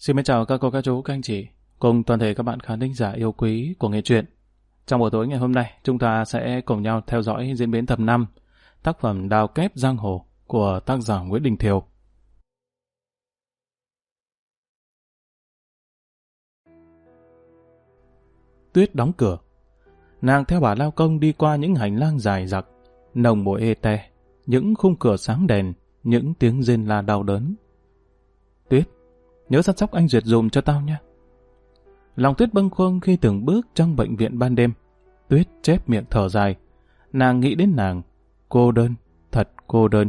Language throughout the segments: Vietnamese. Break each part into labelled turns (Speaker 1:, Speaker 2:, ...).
Speaker 1: Xin mến chào các cô, các chú, các anh chị, cùng toàn thể các bạn khán thính giả yêu quý của nghệ truyện. Trong buổi tối ngày hôm nay, chúng ta sẽ cùng nhau theo dõi diễn biến tập 5, tác phẩm Đào kép Giang Hồ của tác giả Nguyễn Đình Thiều. Tuyết đóng cửa. Nàng theo bà lao công đi qua những hành lang dài dặc, nồng mùi ê te, những khung cửa sáng đèn, những tiếng rên la đau đớn. Nhớ săn sóc anh Duyệt dùm cho tao nha. Lòng Tuyết bâng khuâng khi từng bước trong bệnh viện ban đêm. Tuyết chép miệng thở dài. Nàng nghĩ đến nàng. Cô đơn, thật cô đơn.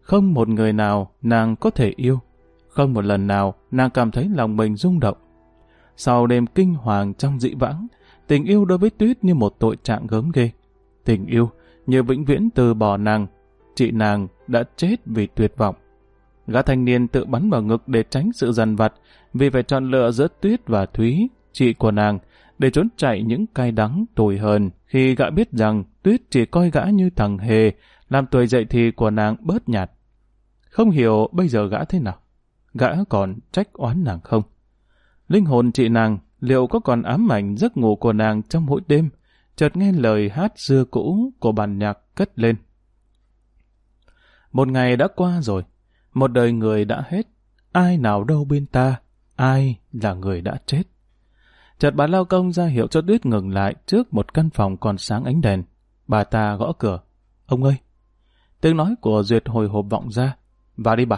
Speaker 1: Không một người nào nàng có thể yêu. Không một lần nào nàng cảm thấy lòng mình rung động. Sau đêm kinh hoàng trong dị vãng, tình yêu đối với Tuyết như một tội trạng gớm ghê. Tình yêu như vĩnh viễn từ bỏ nàng. Chị nàng đã chết vì tuyệt vọng. Gã thanh niên tự bắn vào ngực để tránh sự dằn vặt, vì phải chọn lựa giữa Tuyết và Thúy, chị của nàng, để trốn chạy những cay đắng tồi hơn khi gã biết rằng Tuyết chỉ coi gã như thằng hề, làm tuổi dậy thì của nàng bớt nhạt. Không hiểu bây giờ gã thế nào? Gã còn trách oán nàng không? Linh hồn chị nàng liệu có còn ám ảnh giấc ngủ của nàng trong mỗi đêm, chợt nghe lời hát xưa cũ của bản nhạc cất lên. Một ngày đã qua rồi, một đời người đã hết, ai nào đâu bên ta, ai là người đã chết. Chợt bà lao công ra hiệu cho Tuyết ngừng lại trước một căn phòng còn sáng ánh đèn. Bà ta gõ cửa. Ông ơi! Tiếng nói của Duyệt hồi hộp vọng ra. Vào đi bà.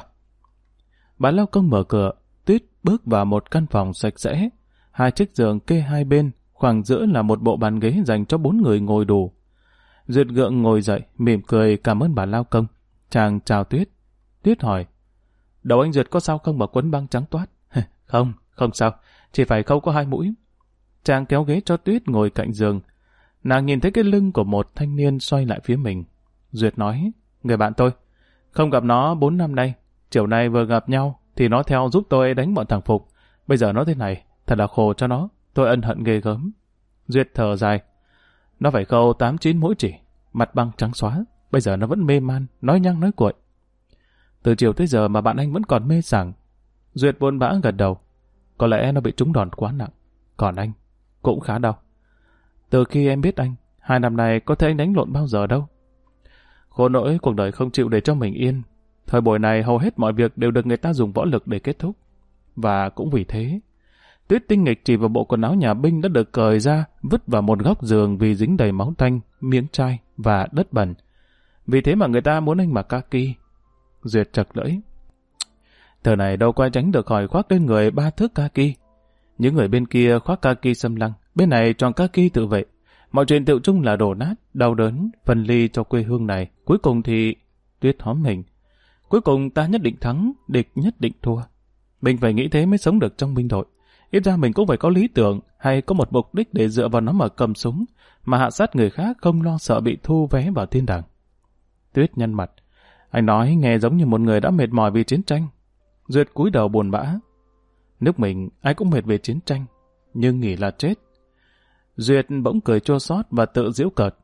Speaker 1: Bà lao công mở cửa, Tuyết bước vào một căn phòng sạch sẽ. Hai chiếc giường kê hai bên, khoảng giữa là một bộ bàn ghế dành cho bốn người ngồi đủ. Duyệt gượng ngồi dậy, mỉm cười cảm ơn bà lao công. Chàng chào Tuyết. Tuyết hỏi, đầu anh Duyệt có sao không mà quấn băng trắng toát? không, không sao, chỉ phải khâu có hai mũi. Chàng kéo ghế cho Tuyết ngồi cạnh giường. Nàng nhìn thấy cái lưng của một thanh niên xoay lại phía mình. Duyệt nói, người bạn tôi, không gặp nó bốn năm nay, chiều nay vừa gặp nhau, thì nó theo giúp tôi đánh bọn thằng Phục. Bây giờ nó thế này, thật là khổ cho nó, tôi ân hận ghê gớm. Duyệt thở dài, nó phải khâu tám chín mũi chỉ, mặt băng trắng xóa, bây giờ nó vẫn mê man, nói nhăng nói cuội. Từ chiều tới giờ mà bạn anh vẫn còn mê sảng. Duyệt buồn bã gật đầu. Có lẽ nó bị trúng đòn quá nặng. Còn anh, cũng khá đau. Từ khi em biết anh, hai năm nay có thể anh đánh lộn bao giờ đâu. Khổ nỗi cuộc đời không chịu để cho mình yên. Thời buổi này hầu hết mọi việc đều được người ta dùng võ lực để kết thúc. Và cũng vì thế, tuyết tinh nghịch chỉ vào bộ quần áo nhà binh đã được cởi ra, vứt vào một góc giường vì dính đầy máu tanh, miếng chai và đất bẩn. Vì thế mà người ta muốn anh mặc kaki. Duyệt chật lưỡi. thờ này đâu quay tránh được khỏi khoác lên người ba thước kaki. Những người bên kia khoác kaki xâm lăng, bên này tròn kaki tự vệ. Mọi chuyện tự chung là đổ nát, đau đớn, phân ly cho quê hương này. Cuối cùng thì tuyết hóm mình. Cuối cùng ta nhất định thắng, địch nhất định thua. Mình phải nghĩ thế mới sống được trong binh đội. Ít ra mình cũng phải có lý tưởng hay có một mục đích để dựa vào nó mà cầm súng, mà hạ sát người khác không lo sợ bị thu vé vào thiên đàng. Tuyết nhăn mặt. Anh nói nghe giống như một người đã mệt mỏi vì chiến tranh. Duyệt cúi đầu buồn bã. Nước mình ai cũng mệt về chiến tranh, nhưng nghỉ là chết. Duyệt bỗng cười chua xót và tự giễu cợt.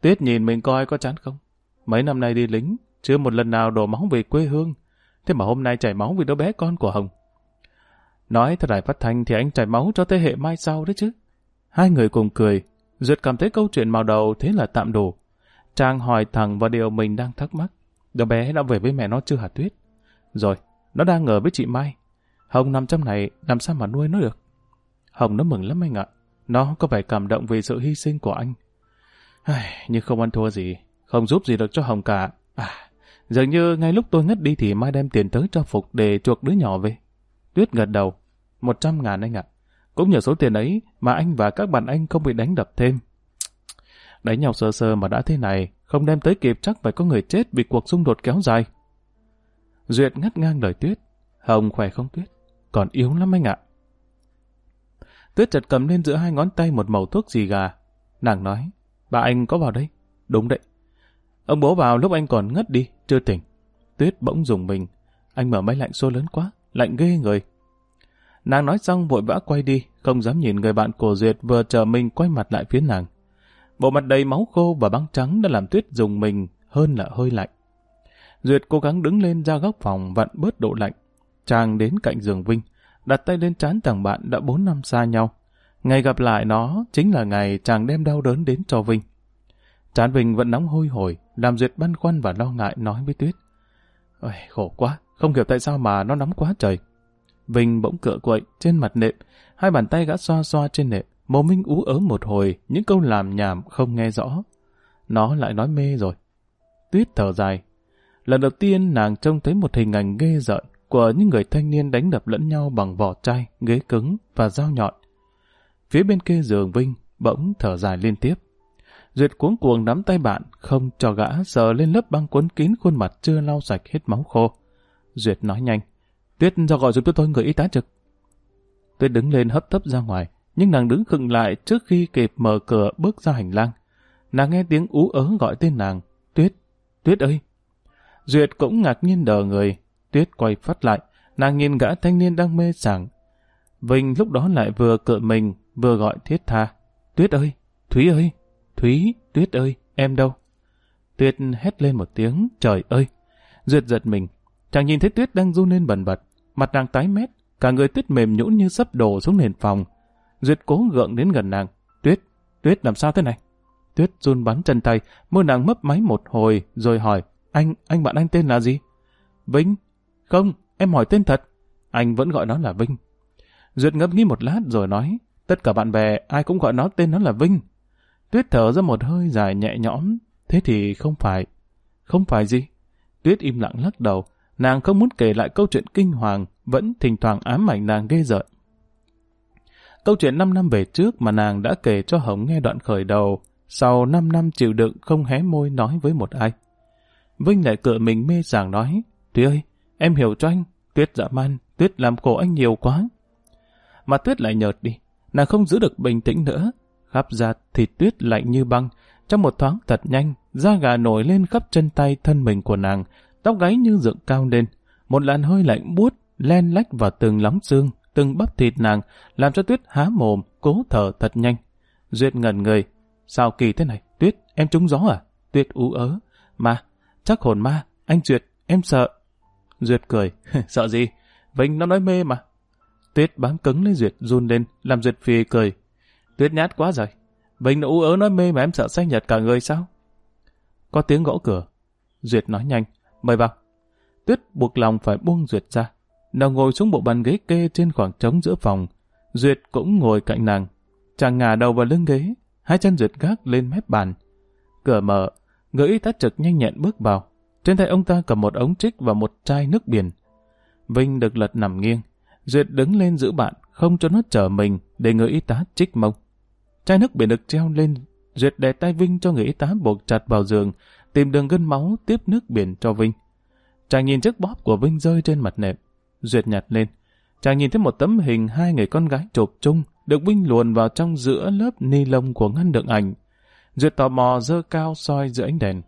Speaker 1: Tuyết nhìn mình coi có chán không? Mấy năm nay đi lính, chưa một lần nào đổ máu về quê hương. Thế mà hôm nay chảy máu vì đứa bé con của Hồng. Nói thật đài phát thanh thì anh chảy máu cho thế hệ mai sau đấy chứ. Hai người cùng cười. Duyệt cảm thấy câu chuyện màu đầu thế là tạm đủ. Trang hỏi thẳng vào điều mình đang thắc mắc. Đứa bé đã về với mẹ nó chưa hả Tuyết? Rồi, nó đang ở với chị Mai. Hồng nằm trong này, làm sao mà nuôi nó được? Hồng nó mừng lắm anh ạ. Nó có vẻ cảm động vì sự hy sinh của anh. Ai, nhưng không ăn thua gì, không giúp gì được cho Hồng cả. À, dường như ngay lúc tôi ngất đi thì Mai đem tiền tới cho Phục để chuộc đứa nhỏ về. Tuyết gật đầu. Một trăm ngàn anh ạ. Cũng nhờ số tiền ấy mà anh và các bạn anh không bị đánh đập thêm. Đánh nhau sơ sơ mà đã thế này, không đem tới kịp chắc phải có người chết vì cuộc xung đột kéo dài. Duyệt ngắt ngang lời Tuyết. Hồng khỏe không Tuyết? Còn yếu lắm anh ạ. Tuyết chợt cầm lên giữa hai ngón tay một mẩu thuốc gì gà. Nàng nói, bà anh có vào đây. Đúng đấy. Ông bố vào lúc anh còn ngất đi, chưa tỉnh. Tuyết bỗng dùng mình. Anh mở máy lạnh xô lớn quá, lạnh ghê người. Nàng nói xong vội vã quay đi, không dám nhìn người bạn cổ Duyệt vừa chờ mình quay mặt lại phía nàng. Bộ mặt đầy máu khô và băng trắng đã làm Tuyết dùng mình hơn là hơi lạnh. Duyệt cố gắng đứng lên ra góc phòng vặn bớt độ lạnh. Chàng đến cạnh giường Vinh, đặt tay lên trán thằng bạn đã bốn năm xa nhau. Ngày gặp lại nó chính là ngày chàng đem đau đớn đến cho Vinh. Trán Vinh vẫn nóng hôi hổi, làm Duyệt băn khoăn và lo ngại nói với Tuyết. Ôi, khổ quá, không hiểu tại sao mà nó nóng quá trời. Vinh bỗng cựa quậy trên mặt nệm, hai bàn tay gã xoa xoa trên nệm, mồm Minh ú ớ một hồi, những câu làm nhảm không nghe rõ. Nó lại nói mê rồi. Tuyết thở dài. Lần đầu tiên nàng trông thấy một hình ảnh ghê rợn của những người thanh niên đánh đập lẫn nhau bằng vỏ chai, ghế cứng và dao nhọn. Phía bên kia giường Vinh bỗng thở dài liên tiếp. Duyệt cuống cuồng nắm tay bạn, không cho gã sờ lên lớp băng cuốn kín khuôn mặt chưa lau sạch hết máu khô. Duyệt nói nhanh. Tuyết cho gọi giúp tôi người y tá trực. Tuyết đứng lên hấp tấp ra ngoài, nhưng nàng đứng khựng lại trước khi kịp mở cửa bước ra hành lang. Nàng nghe tiếng ú ớ gọi tên nàng. Tuyết, Tuyết ơi! Duyệt cũng ngạc nhiên đờ người. Tuyết quay phát lại, nàng nhìn gã thanh niên đang mê sảng. Vinh lúc đó lại vừa cựa mình, vừa gọi thiết tha. Tuyết ơi! Thúy ơi! Thúy! Tuyết ơi! Em đâu? Tuyết hét lên một tiếng, trời ơi! Duyệt giật mình, chàng nhìn thấy Tuyết đang run lên bần bật, mặt nàng tái mét, cả người Tuyết mềm nhũn như sắp đổ xuống nền phòng. Duyệt cố gượng đến gần nàng. Tuyết, Tuyết làm sao thế này? Tuyết run bắn chân tay, môi nàng mấp máy một hồi, rồi hỏi, anh, anh bạn anh tên là gì? Vinh. Không, em hỏi tên thật. Anh vẫn gọi nó là Vinh. Duyệt ngẫm nghĩ một lát rồi nói, tất cả bạn bè ai cũng gọi nó tên nó là Vinh. Tuyết thở ra một hơi dài nhẹ nhõm, thế thì không phải. Không phải gì? Tuyết im lặng lắc đầu, nàng không muốn kể lại câu chuyện kinh hoàng, vẫn thỉnh thoảng ám ảnh nàng ghê rợn. Câu chuyện 5 năm về trước mà nàng đã kể cho Hồng nghe đoạn khởi đầu, sau 5 năm chịu đựng không hé môi nói với một ai. Vinh lại cựa mình mê sảng nói, Tuyết ơi, em hiểu cho anh, Tuyết dạ man, Tuyết làm khổ anh nhiều quá. Mà Tuyết lại nhợt đi, nàng không giữ được bình tĩnh nữa, khắp ra thịt Tuyết lạnh như băng, trong một thoáng thật nhanh, da gà nổi lên khắp chân tay thân mình của nàng, tóc gáy như dựng cao lên, một làn hơi lạnh buốt len lách vào từng lóng xương, từng bắp thịt nàng, làm cho Tuyết há mồm, cố thở thật nhanh. Duyệt ngẩn người. Sao kỳ thế này? Tuyết, em trúng gió à? Tuyết ú ớ. Mà, chắc hồn ma. Anh Duyệt, em sợ. Duyệt cười. sợ gì? Vinh nó nói mê mà. Tuyết bám cứng lấy Duyệt run lên, làm Duyệt phì cười. Tuyết nhát quá rồi. Vinh nó ú ớ nói mê mà em sợ xanh nhật cả người sao? Có tiếng gõ cửa. Duyệt nói nhanh. Mời vào. Tuyết buộc lòng phải buông Duyệt ra. Nàng ngồi xuống bộ bàn ghế kê trên khoảng trống giữa phòng. Duyệt cũng ngồi cạnh nàng. Chàng ngả đầu vào lưng ghế, hai chân Duyệt gác lên mép bàn. Cửa mở, người y tá trực nhanh nhẹn bước vào. Trên tay ông ta cầm một ống trích và một chai nước biển. Vinh được lật nằm nghiêng. Duyệt đứng lên giữ bạn, không cho nó chở mình để người y tá trích mông. Chai nước biển được treo lên, Duyệt đè tay Vinh cho người y tá buộc chặt vào giường, tìm đường gân máu tiếp nước biển cho Vinh. Chàng nhìn chiếc bóp của Vinh rơi trên mặt nệm. Duyệt nhặt lên. Chàng nhìn thấy một tấm hình hai người con gái chụp chung, được Vinh luồn vào trong giữa lớp ni lông của ngăn đựng ảnh. Duyệt tò mò dơ cao soi giữa ánh đèn.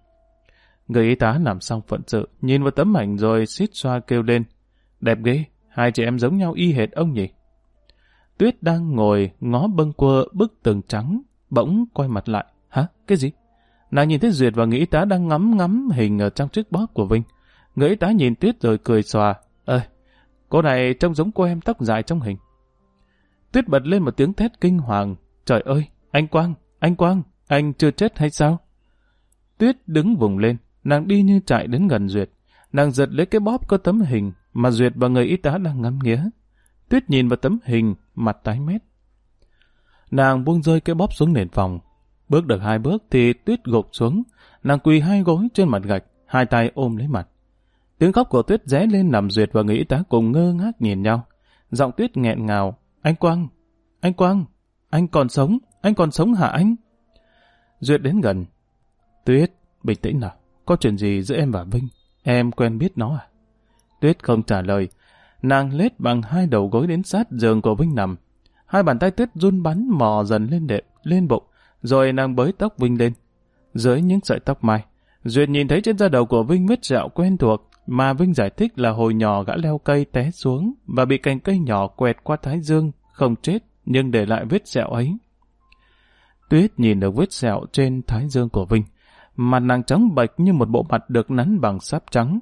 Speaker 1: Người y tá làm xong phận sự, nhìn vào tấm ảnh rồi xít xoa kêu lên. Đẹp ghê, hai chị em giống nhau y hệt ông nhỉ? Tuyết đang ngồi ngó bâng quơ bức tường trắng, bỗng quay mặt lại. Hả? Cái gì? Nàng nhìn thấy Duyệt và người y tá đang ngắm ngắm hình ở trong chiếc bóp của Vinh. Người y tá nhìn Tuyết rồi cười xòa. Cô này trông giống cô em tóc dài trong hình. Tuyết bật lên một tiếng thét kinh hoàng. Trời ơi, anh Quang, anh Quang, anh chưa chết hay sao? Tuyết đứng vùng lên, nàng đi như chạy đến gần Duyệt. Nàng giật lấy cái bóp có tấm hình mà Duyệt và người y tá đang ngắm nghía. Tuyết nhìn vào tấm hình, mặt tái mét. Nàng buông rơi cái bóp xuống nền phòng. Bước được hai bước thì Tuyết gục xuống. Nàng quỳ hai gối trên mặt gạch, hai tay ôm lấy mặt. Tiếng khóc của Tuyết rẽ lên nằm duyệt và nghĩ tá cùng ngơ ngác nhìn nhau. Giọng Tuyết nghẹn ngào. Anh Quang! Anh Quang! Anh còn sống! Anh còn sống hả anh? Duyệt đến gần. Tuyết, bình tĩnh nào. Có chuyện gì giữa em và Vinh? Em quen biết nó à? Tuyết không trả lời. Nàng lết bằng hai đầu gối đến sát giường của Vinh nằm. Hai bàn tay Tuyết run bắn mò dần lên đệm, lên bụng. Rồi nàng bới tóc Vinh lên. Dưới những sợi tóc mai, Duyệt nhìn thấy trên da đầu của Vinh vết sẹo quen thuộc mà Vinh giải thích là hồi nhỏ gã leo cây té xuống và bị cành cây nhỏ quẹt qua thái dương, không chết nhưng để lại vết sẹo ấy. Tuyết nhìn được vết sẹo trên thái dương của Vinh, mặt nàng trắng bệch như một bộ mặt được nắn bằng sáp trắng.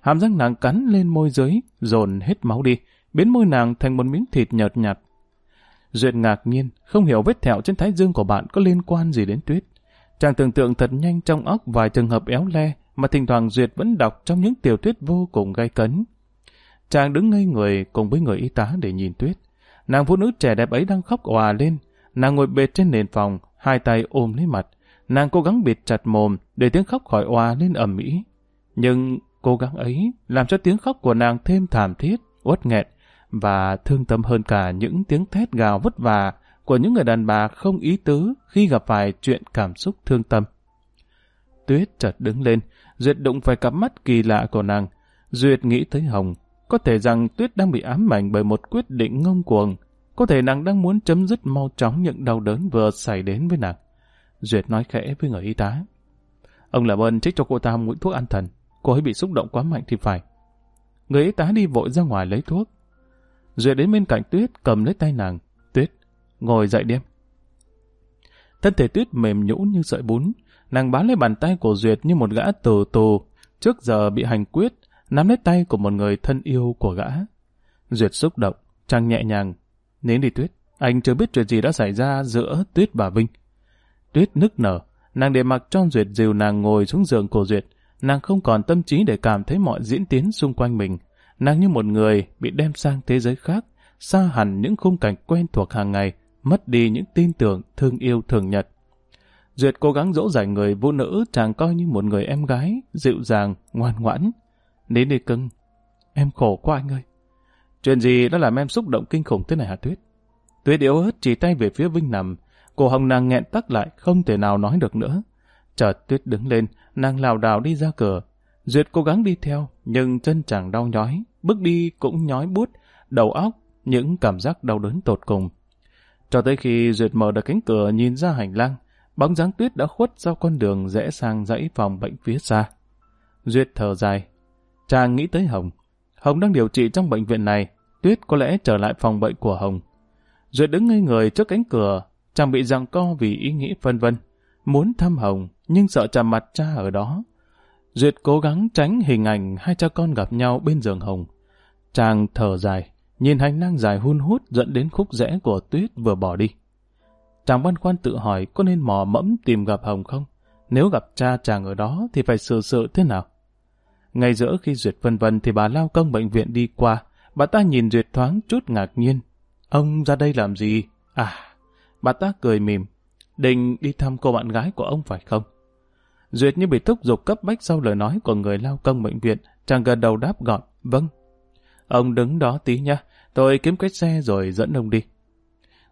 Speaker 1: Hàm răng nàng cắn lên môi dưới, dồn hết máu đi, biến môi nàng thành một miếng thịt nhợt nhạt. Duyệt ngạc nhiên, không hiểu vết thẹo trên thái dương của bạn có liên quan gì đến tuyết. Chàng tưởng tượng thật nhanh trong óc vài trường hợp éo le mà thỉnh thoảng Duyệt vẫn đọc trong những tiểu thuyết vô cùng gay cấn. Chàng đứng ngây người cùng với người y tá để nhìn tuyết. Nàng phụ nữ trẻ đẹp ấy đang khóc òa lên. Nàng ngồi bệt trên nền phòng, hai tay ôm lấy mặt. Nàng cố gắng bịt chặt mồm để tiếng khóc khỏi òa lên ầm ĩ. Nhưng cố gắng ấy làm cho tiếng khóc của nàng thêm thảm thiết, uất nghẹn và thương tâm hơn cả những tiếng thét gào vất vả của những người đàn bà không ý tứ khi gặp phải chuyện cảm xúc thương tâm. Tuyết chợt đứng lên, Duyệt đụng phải cặp mắt kỳ lạ của nàng. Duyệt nghĩ tới Hồng, có thể rằng Tuyết đang bị ám ảnh bởi một quyết định ngông cuồng. Có thể nàng đang muốn chấm dứt mau chóng những đau đớn vừa xảy đến với nàng. Duyệt nói khẽ với người y tá. Ông làm ơn trích cho cô ta mũi thuốc an thần. Cô ấy bị xúc động quá mạnh thì phải. Người y tá đi vội ra ngoài lấy thuốc. Duyệt đến bên cạnh Tuyết cầm lấy tay nàng. Tuyết, ngồi dậy đi Thân thể Tuyết mềm nhũ như sợi bún. Nàng bám lấy bàn tay của Duyệt như một gã tù tù. Trước giờ bị hành quyết, nắm lấy tay của một người thân yêu của gã. Duyệt xúc động, chàng nhẹ nhàng. Nến đi Tuyết, anh chưa biết chuyện gì đã xảy ra giữa Tuyết và Vinh. Tuyết nức nở, nàng để mặc cho Duyệt dìu nàng ngồi xuống giường của Duyệt. Nàng không còn tâm trí để cảm thấy mọi diễn tiến xung quanh mình. Nàng như một người bị đem sang thế giới khác, xa hẳn những khung cảnh quen thuộc hàng ngày, mất đi những tin tưởng, thương yêu thường nhật. Duyệt cố gắng dỗ dành người vô nữ chàng coi như một người em gái, dịu dàng, ngoan ngoãn. Nín đi cưng, em khổ quá anh ơi. Chuyện gì đã làm em xúc động kinh khủng thế này hả Tuyết? Tuyết yếu ớt chỉ tay về phía Vinh nằm, cổ hồng nàng nghẹn tắc lại, không thể nào nói được nữa. Chợt Tuyết đứng lên, nàng lảo đảo đi ra cửa. Duyệt cố gắng đi theo, nhưng chân chàng đau nhói, bước đi cũng nhói bút, đầu óc, những cảm giác đau đớn tột cùng. Cho tới khi Duyệt mở được cánh cửa nhìn ra hành lang, bóng dáng tuyết đã khuất sau con đường rẽ sang dãy phòng bệnh phía xa. Duyệt thở dài. Chàng nghĩ tới Hồng. Hồng đang điều trị trong bệnh viện này, tuyết có lẽ trở lại phòng bệnh của Hồng. Duyệt đứng ngây người trước cánh cửa, chàng bị giằng co vì ý nghĩ phân vân. Muốn thăm Hồng, nhưng sợ chạm mặt cha ở đó. Duyệt cố gắng tránh hình ảnh hai cha con gặp nhau bên giường Hồng. Chàng thở dài, nhìn hành lang dài hun hút dẫn đến khúc rẽ của tuyết vừa bỏ đi. Chàng băn khoăn tự hỏi có nên mò mẫm tìm gặp Hồng không? Nếu gặp cha chàng ở đó thì phải xử sự thế nào? Ngay giữa khi Duyệt vân vân thì bà lao công bệnh viện đi qua. Bà ta nhìn Duyệt thoáng chút ngạc nhiên. Ông ra đây làm gì? À, bà ta cười mỉm. Định đi thăm cô bạn gái của ông phải không? Duyệt như bị thúc giục cấp bách sau lời nói của người lao công bệnh viện. Chàng gần đầu đáp gọn. Vâng. Ông đứng đó tí nhá. Tôi kiếm cái xe rồi dẫn ông đi.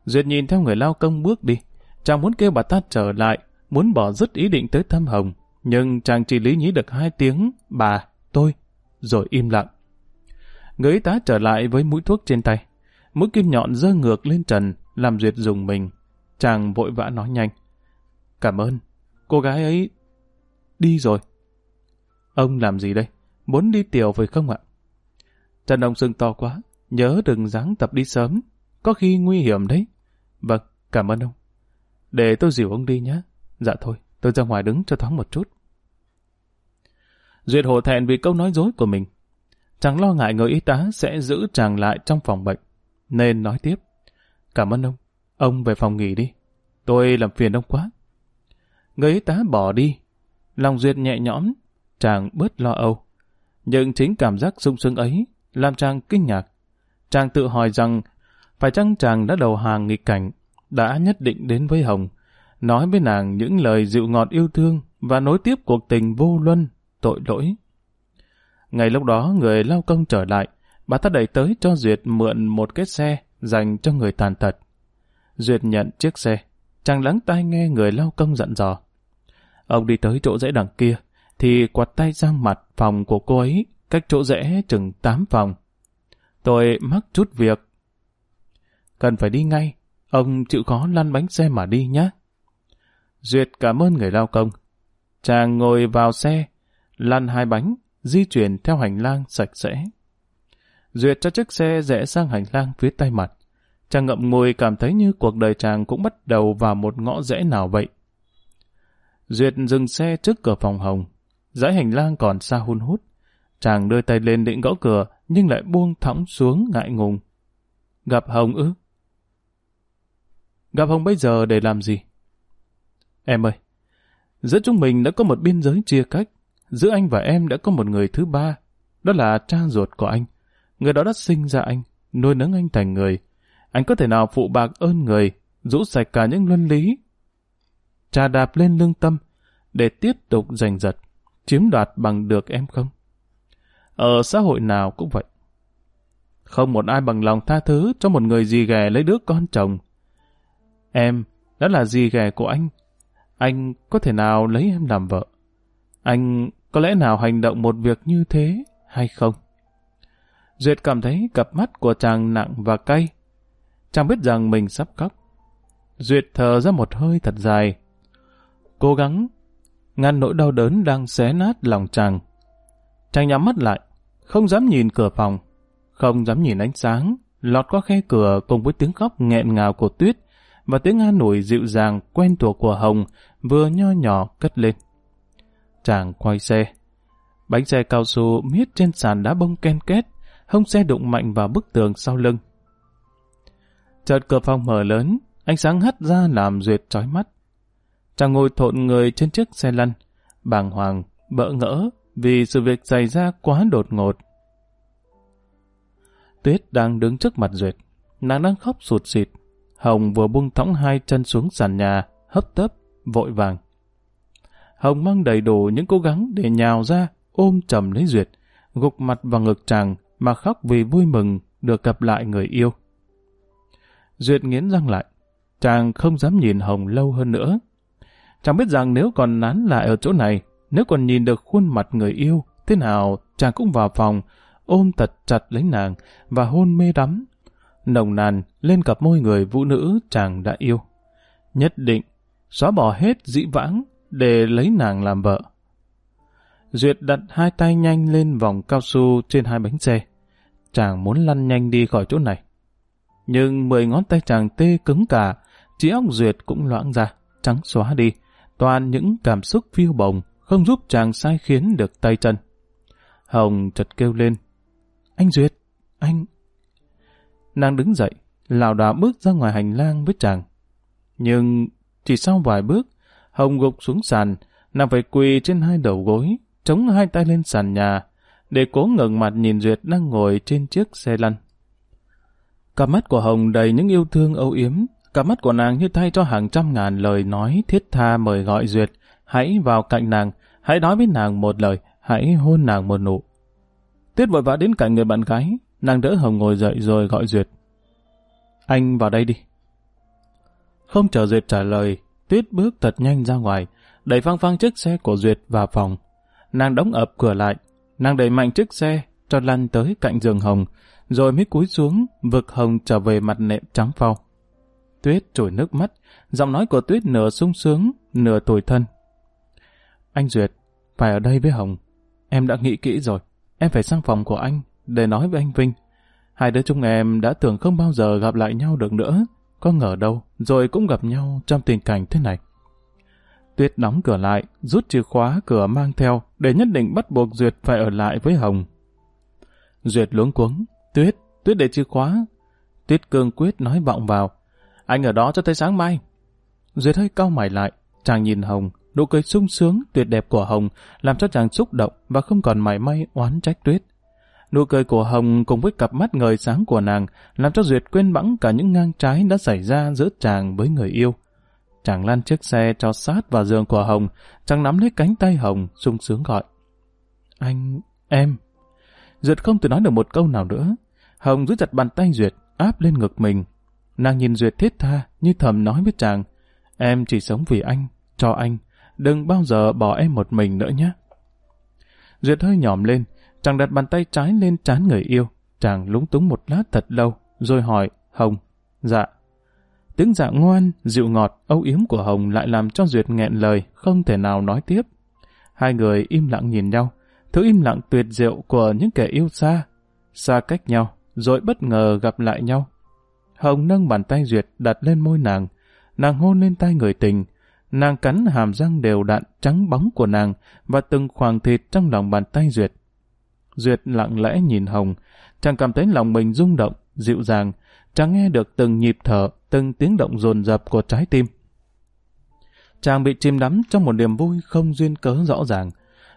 Speaker 1: Duyệt nhìn theo người lao công bước đi. Chàng muốn kêu bà ta trở lại, muốn bỏ dứt ý định tới thăm Hồng. Nhưng chàng chỉ lý nhí được hai tiếng, bà, tôi, rồi im lặng. Người y tá trở lại với mũi thuốc trên tay. Mũi kim nhọn dơ ngược lên trần, làm Duyệt dùng mình. Chàng vội vã nói nhanh. Cảm ơn, cô gái ấy đi rồi. Ông làm gì đây? Muốn đi tiểu phải không ạ? Trần ông sưng to quá, nhớ đừng dáng tập đi sớm, có khi nguy hiểm đấy. Vâng, cảm ơn ông. Để tôi dìu ông đi nhé. Dạ thôi, tôi ra ngoài đứng cho thoáng một chút. Duyệt hổ thẹn vì câu nói dối của mình. Chàng lo ngại người y tá sẽ giữ chàng lại trong phòng bệnh, nên nói tiếp. Cảm ơn ông, ông về phòng nghỉ đi. Tôi làm phiền ông quá. Người y tá bỏ đi. Lòng Duyệt nhẹ nhõm, chàng bớt lo âu. Nhưng chính cảm giác sung sướng ấy làm chàng kinh ngạc. Chàng tự hỏi rằng phải chăng chàng đã đầu hàng nghịch cảnh, đã nhất định đến với Hồng, nói với nàng những lời dịu ngọt yêu thương và nối tiếp cuộc tình vô luân, tội lỗi. Ngày lúc đó người lao công trở lại, bà ta đẩy tới cho Duyệt mượn một cái xe dành cho người tàn tật. Duyệt nhận chiếc xe, chàng lắng tai nghe người lao công dặn dò. Ông đi tới chỗ rẽ đằng kia, thì quạt tay ra mặt phòng của cô ấy, cách chỗ rẽ chừng 8 phòng. Tôi mắc chút việc, cần phải đi ngay. Ông chịu khó lăn bánh xe mà đi nhé. Duyệt cảm ơn người lao công. Chàng ngồi vào xe, lăn hai bánh, di chuyển theo hành lang sạch sẽ. Duyệt cho chiếc xe rẽ sang hành lang phía tay mặt. Chàng ngậm ngùi cảm thấy như cuộc đời chàng cũng bắt đầu vào một ngõ rẽ nào vậy. Duyệt dừng xe trước cửa phòng hồng. Dãy hành lang còn xa hun hút. Chàng đưa tay lên định gõ cửa, nhưng lại buông thõng xuống ngại ngùng. Gặp Hồng ư? Gặp Hồng bây giờ để làm gì? Em ơi, giữa chúng mình đã có một biên giới chia cách, giữa anh và em đã có một người thứ ba, đó là cha ruột của anh. Người đó đã sinh ra anh, nuôi nấng anh thành người. Anh có thể nào phụ bạc ơn người, rũ sạch cả những luân lý, trà đạp lên lương tâm, để tiếp tục giành giật, chiếm đoạt bằng được em không? Ở xã hội nào cũng vậy. Không một ai bằng lòng tha thứ cho một người gì ghẻ lấy đứa con chồng. Em đã là gì ghẻ của anh. Anh có thể nào lấy em làm vợ? Anh có lẽ nào hành động một việc như thế hay không? Duyệt cảm thấy cặp mắt của chàng nặng và cay. Chàng biết rằng mình sắp khóc. Duyệt thở ra một hơi thật dài. Cố gắng ngăn nỗi đau đớn đang xé nát lòng chàng. Chàng nhắm mắt lại, không dám nhìn cửa phòng, không dám nhìn ánh sáng, lọt qua khe cửa cùng với tiếng khóc nghẹn ngào của Tuyết và tiếng an ủi dịu dàng quen thuộc của Hồng vừa nho nhỏ cất lên. Chàng quay xe. Bánh xe cao su miết trên sàn đá bông ken két, hông xe đụng mạnh vào bức tường sau lưng. Chợt cửa phòng mở lớn, ánh sáng hắt ra làm Duyệt trói mắt. Chàng ngồi thộn người trên chiếc xe lăn, bàng hoàng, bỡ ngỡ vì sự việc xảy ra quá đột ngột. Tuyết đang đứng trước mặt Duyệt, nàng đang khóc sụt xịt. Hồng vừa buông thõng hai chân xuống sàn nhà, hấp tấp, vội vàng. Hồng mang đầy đủ những cố gắng để nhào ra, ôm chầm lấy Duyệt, gục mặt vào ngực chàng mà khóc vì vui mừng được gặp lại người yêu. Duyệt nghiến răng lại, chàng không dám nhìn Hồng lâu hơn nữa. Chàng biết rằng nếu còn nán lại ở chỗ này, nếu còn nhìn được khuôn mặt người yêu, thế nào chàng cũng vào phòng, ôm thật chặt lấy nàng và hôn mê đắm. Nồng nàn lên cặp môi người phụ nữ chàng đã yêu. Nhất định, xóa bỏ hết dĩ vãng để lấy nàng làm vợ. Duyệt đặt hai tay nhanh lên vòng cao su trên hai bánh xe. Chàng muốn lăn nhanh đi khỏi chỗ này. Nhưng mười ngón tay chàng tê cứng cả, chỉ óc Duyệt cũng loãng ra, trắng xóa đi. Toàn những cảm xúc phiêu bồng, không giúp chàng sai khiến được tay chân. Hồng chợt kêu lên. Anh Duyệt, anh... Nàng đứng dậy, lảo đảo bước ra ngoài hành lang với chàng. Nhưng chỉ sau vài bước, Hồng gục xuống sàn, nàng phải quỳ trên hai đầu gối, chống hai tay lên sàn nhà, để cố ngẩng mặt nhìn Duyệt đang ngồi trên chiếc xe lăn. Cặp mắt của Hồng đầy những yêu thương âu yếm, cặp mắt của nàng như thay cho hàng trăm ngàn lời nói thiết tha mời gọi Duyệt, hãy vào cạnh nàng, hãy nói với nàng một lời, hãy hôn nàng một nụ. Tuyết vội vã đến cạnh người bạn gái, nàng đỡ Hồng ngồi dậy rồi gọi Duyệt. Anh vào đây đi. Không chờ Duyệt trả lời, Tuyết bước thật nhanh ra ngoài, đẩy phăng phăng chiếc xe của Duyệt vào phòng. Nàng đóng ập cửa lại, nàng đẩy mạnh chiếc xe, cho lăn tới cạnh giường Hồng, rồi mới cúi xuống, vực Hồng trở về mặt nệm trắng phau. Tuyết trồi nước mắt, giọng nói của Tuyết nửa sung sướng, nửa tủi thân. Anh Duyệt, phải ở đây với Hồng. Em đã nghĩ kỹ rồi, em phải sang phòng của anh, để nói với anh Vinh. Hai đứa chúng em đã tưởng không bao giờ gặp lại nhau được nữa, có ngờ đâu, rồi cũng gặp nhau trong tình cảnh thế này. Tuyết đóng cửa lại, rút chìa khóa cửa mang theo, để nhất định bắt buộc Duyệt phải ở lại với Hồng. Duyệt luống cuống, Tuyết, Tuyết để chìa khóa. Tuyết cương quyết nói vọng vào, anh ở đó cho tới sáng mai. Duyệt hơi cau mày lại, chàng nhìn Hồng, nụ cười sung sướng, tuyệt đẹp của Hồng làm cho chàng xúc động và không còn mảy may oán trách Tuyết. Nụ cười của Hồng cùng với cặp mắt ngời sáng của nàng làm cho Duyệt quên bẵng cả những ngang trái đã xảy ra giữa chàng với người yêu. Chàng lăn chiếc xe cho sát vào giường của Hồng, chàng nắm lấy cánh tay Hồng, sung sướng gọi. Anh, em. Duyệt không thể nói được một câu nào nữa. Hồng giữ chặt bàn tay Duyệt, áp lên ngực mình. Nàng nhìn Duyệt thiết tha, như thầm nói với chàng. Em chỉ sống vì anh, cho anh. Đừng bao giờ bỏ em một mình nữa nhé. Duyệt hơi nhòm lên, chàng đặt bàn tay trái lên trán người yêu. Chàng lúng túng một lát thật lâu, rồi hỏi, Hồng, dạ. Tiếng dạ ngoan, dịu ngọt, âu yếm của Hồng lại làm cho Duyệt nghẹn lời, không thể nào nói tiếp. Hai người im lặng nhìn nhau, thứ im lặng tuyệt diệu của những kẻ yêu xa, xa cách nhau, rồi bất ngờ gặp lại nhau. Hồng nâng bàn tay Duyệt đặt lên môi nàng, nàng hôn lên tay người tình, nàng cắn hàm răng đều đặn trắng bóng của nàng và từng khoảng thịt trong lòng bàn tay Duyệt. Duyệt lặng lẽ nhìn Hồng, chàng cảm thấy lòng mình rung động, dịu dàng, chàng nghe được từng nhịp thở, từng tiếng động dồn dập của trái tim. Chàng bị chìm đắm trong một niềm vui không duyên cớ rõ ràng.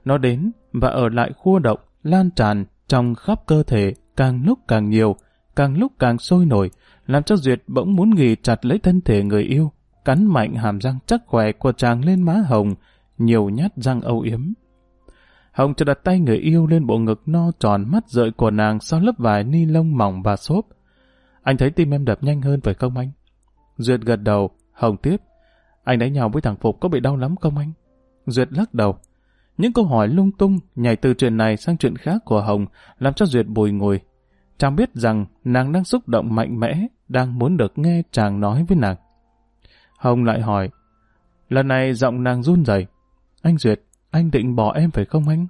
Speaker 1: Nó đến và ở lại khua động, lan tràn trong khắp cơ thể, càng lúc càng nhiều, càng lúc càng sôi nổi, làm cho Duyệt bỗng muốn nghỉ chặt lấy thân thể người yêu, cắn mạnh hàm răng chắc khỏe của chàng lên má Hồng, nhiều nhát răng âu yếm. Hồng cho đặt tay người yêu lên bộ ngực no tròn mắt rợi của nàng sau lớp vải ni lông mỏng và xốp. Anh thấy tim em đập nhanh hơn phải không anh? Duyệt gật đầu, Hồng tiếp. Anh đánh nhau với thằng Phục có bị đau lắm không anh? Duyệt lắc đầu. Những câu hỏi lung tung nhảy từ chuyện này sang chuyện khác của Hồng làm cho Duyệt bùi ngồi. Chàng biết rằng nàng đang xúc động mạnh mẽ, đang muốn được nghe chàng nói với nàng. Hồng lại hỏi, lần này giọng nàng run rẩy. Anh Duyệt, anh định bỏ em phải không anh?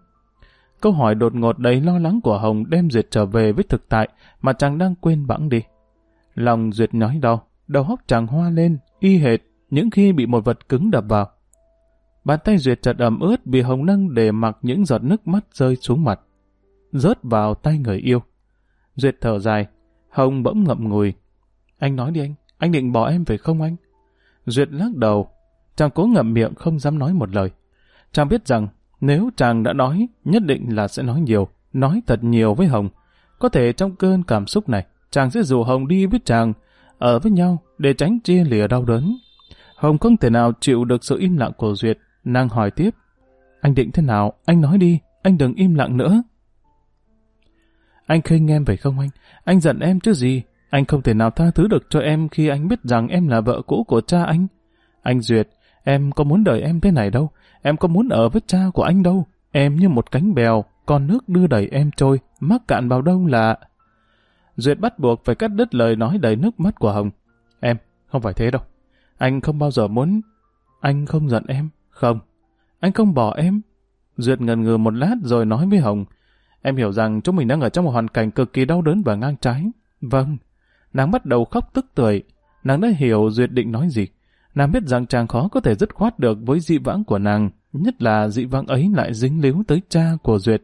Speaker 1: Câu hỏi đột ngột đầy lo lắng của Hồng đem Duyệt trở về với thực tại mà chàng đang quên bẵng đi. Lòng Duyệt nhói đau, đầu hốc chàng hoa lên, y hệt những khi bị một vật cứng đập vào. Bàn tay Duyệt chật ẩm ướt bị Hồng nâng để mặc những giọt nước mắt rơi xuống mặt. Rớt vào tay người yêu. Duyệt thở dài, Hồng bỗng ngậm ngùi. Anh nói đi anh, anh định bỏ em phải không anh? Duyệt lắc đầu, chàng cố ngậm miệng không dám nói một lời. Chàng biết rằng nếu chàng đã nói, nhất định là sẽ nói nhiều, nói thật nhiều với Hồng. Có thể trong cơn cảm xúc này, chàng sẽ rủ Hồng đi với chàng, ở với nhau để tránh chia lìa đau đớn. Hồng không thể nào chịu được sự im lặng của Duyệt, nàng hỏi tiếp. Anh định thế nào? Anh nói đi, anh đừng im lặng nữa. Anh khinh em phải không anh? Anh giận em chứ gì? Anh không thể nào tha thứ được cho em khi anh biết rằng em là vợ cũ của cha anh. Anh Duyệt, em có muốn đợi em thế này đâu. Em có muốn ở với cha của anh đâu. Em như một cánh bèo, con nước đưa đẩy em trôi, mắc cạn vào đâu là... Duyệt bắt buộc phải cắt đứt lời nói đầy nước mắt của Hồng. Em, không phải thế đâu. Anh không bao giờ muốn... Anh không giận em. Không. Anh không bỏ em. Duyệt ngần ngừ một lát rồi nói với Hồng. Em hiểu rằng chúng mình đang ở trong một hoàn cảnh cực kỳ đau đớn và ngang trái. Vâng. Nàng bắt đầu khóc tức tưởi. Nàng đã hiểu Duyệt định nói gì. Nàng biết rằng chàng khó có thể dứt khoát được với dị vãng của nàng, nhất là dị vãng ấy lại dính líu tới cha của Duyệt.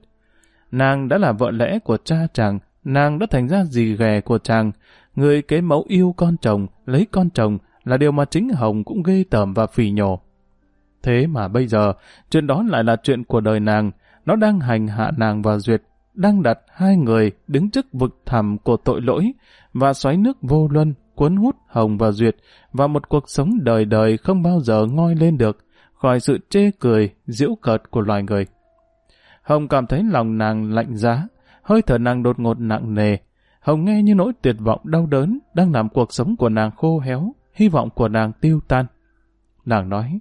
Speaker 1: Nàng đã là vợ lẽ của cha chàng, nàng đã thành ra dì ghè của chàng, người kế mẫu yêu con chồng, lấy con chồng là điều mà chính Hồng cũng ghê tởm và phỉ nhổ. Thế mà bây giờ, chuyện đó lại là chuyện của đời nàng, nó đang hành hạ nàng và Duyệt, đang đặt hai người đứng trước vực thẳm của tội lỗi và xoáy nước vô luân cuốn hút Hồng và Duyệt và một cuộc sống đời đời không bao giờ ngoi lên được khỏi sự chê cười, giễu cợt của loài người. Hồng cảm thấy lòng nàng lạnh giá, hơi thở nàng đột ngột nặng nề. Hồng nghe như nỗi tuyệt vọng đau đớn đang làm cuộc sống của nàng khô héo, hy vọng của nàng tiêu tan. Nàng nói,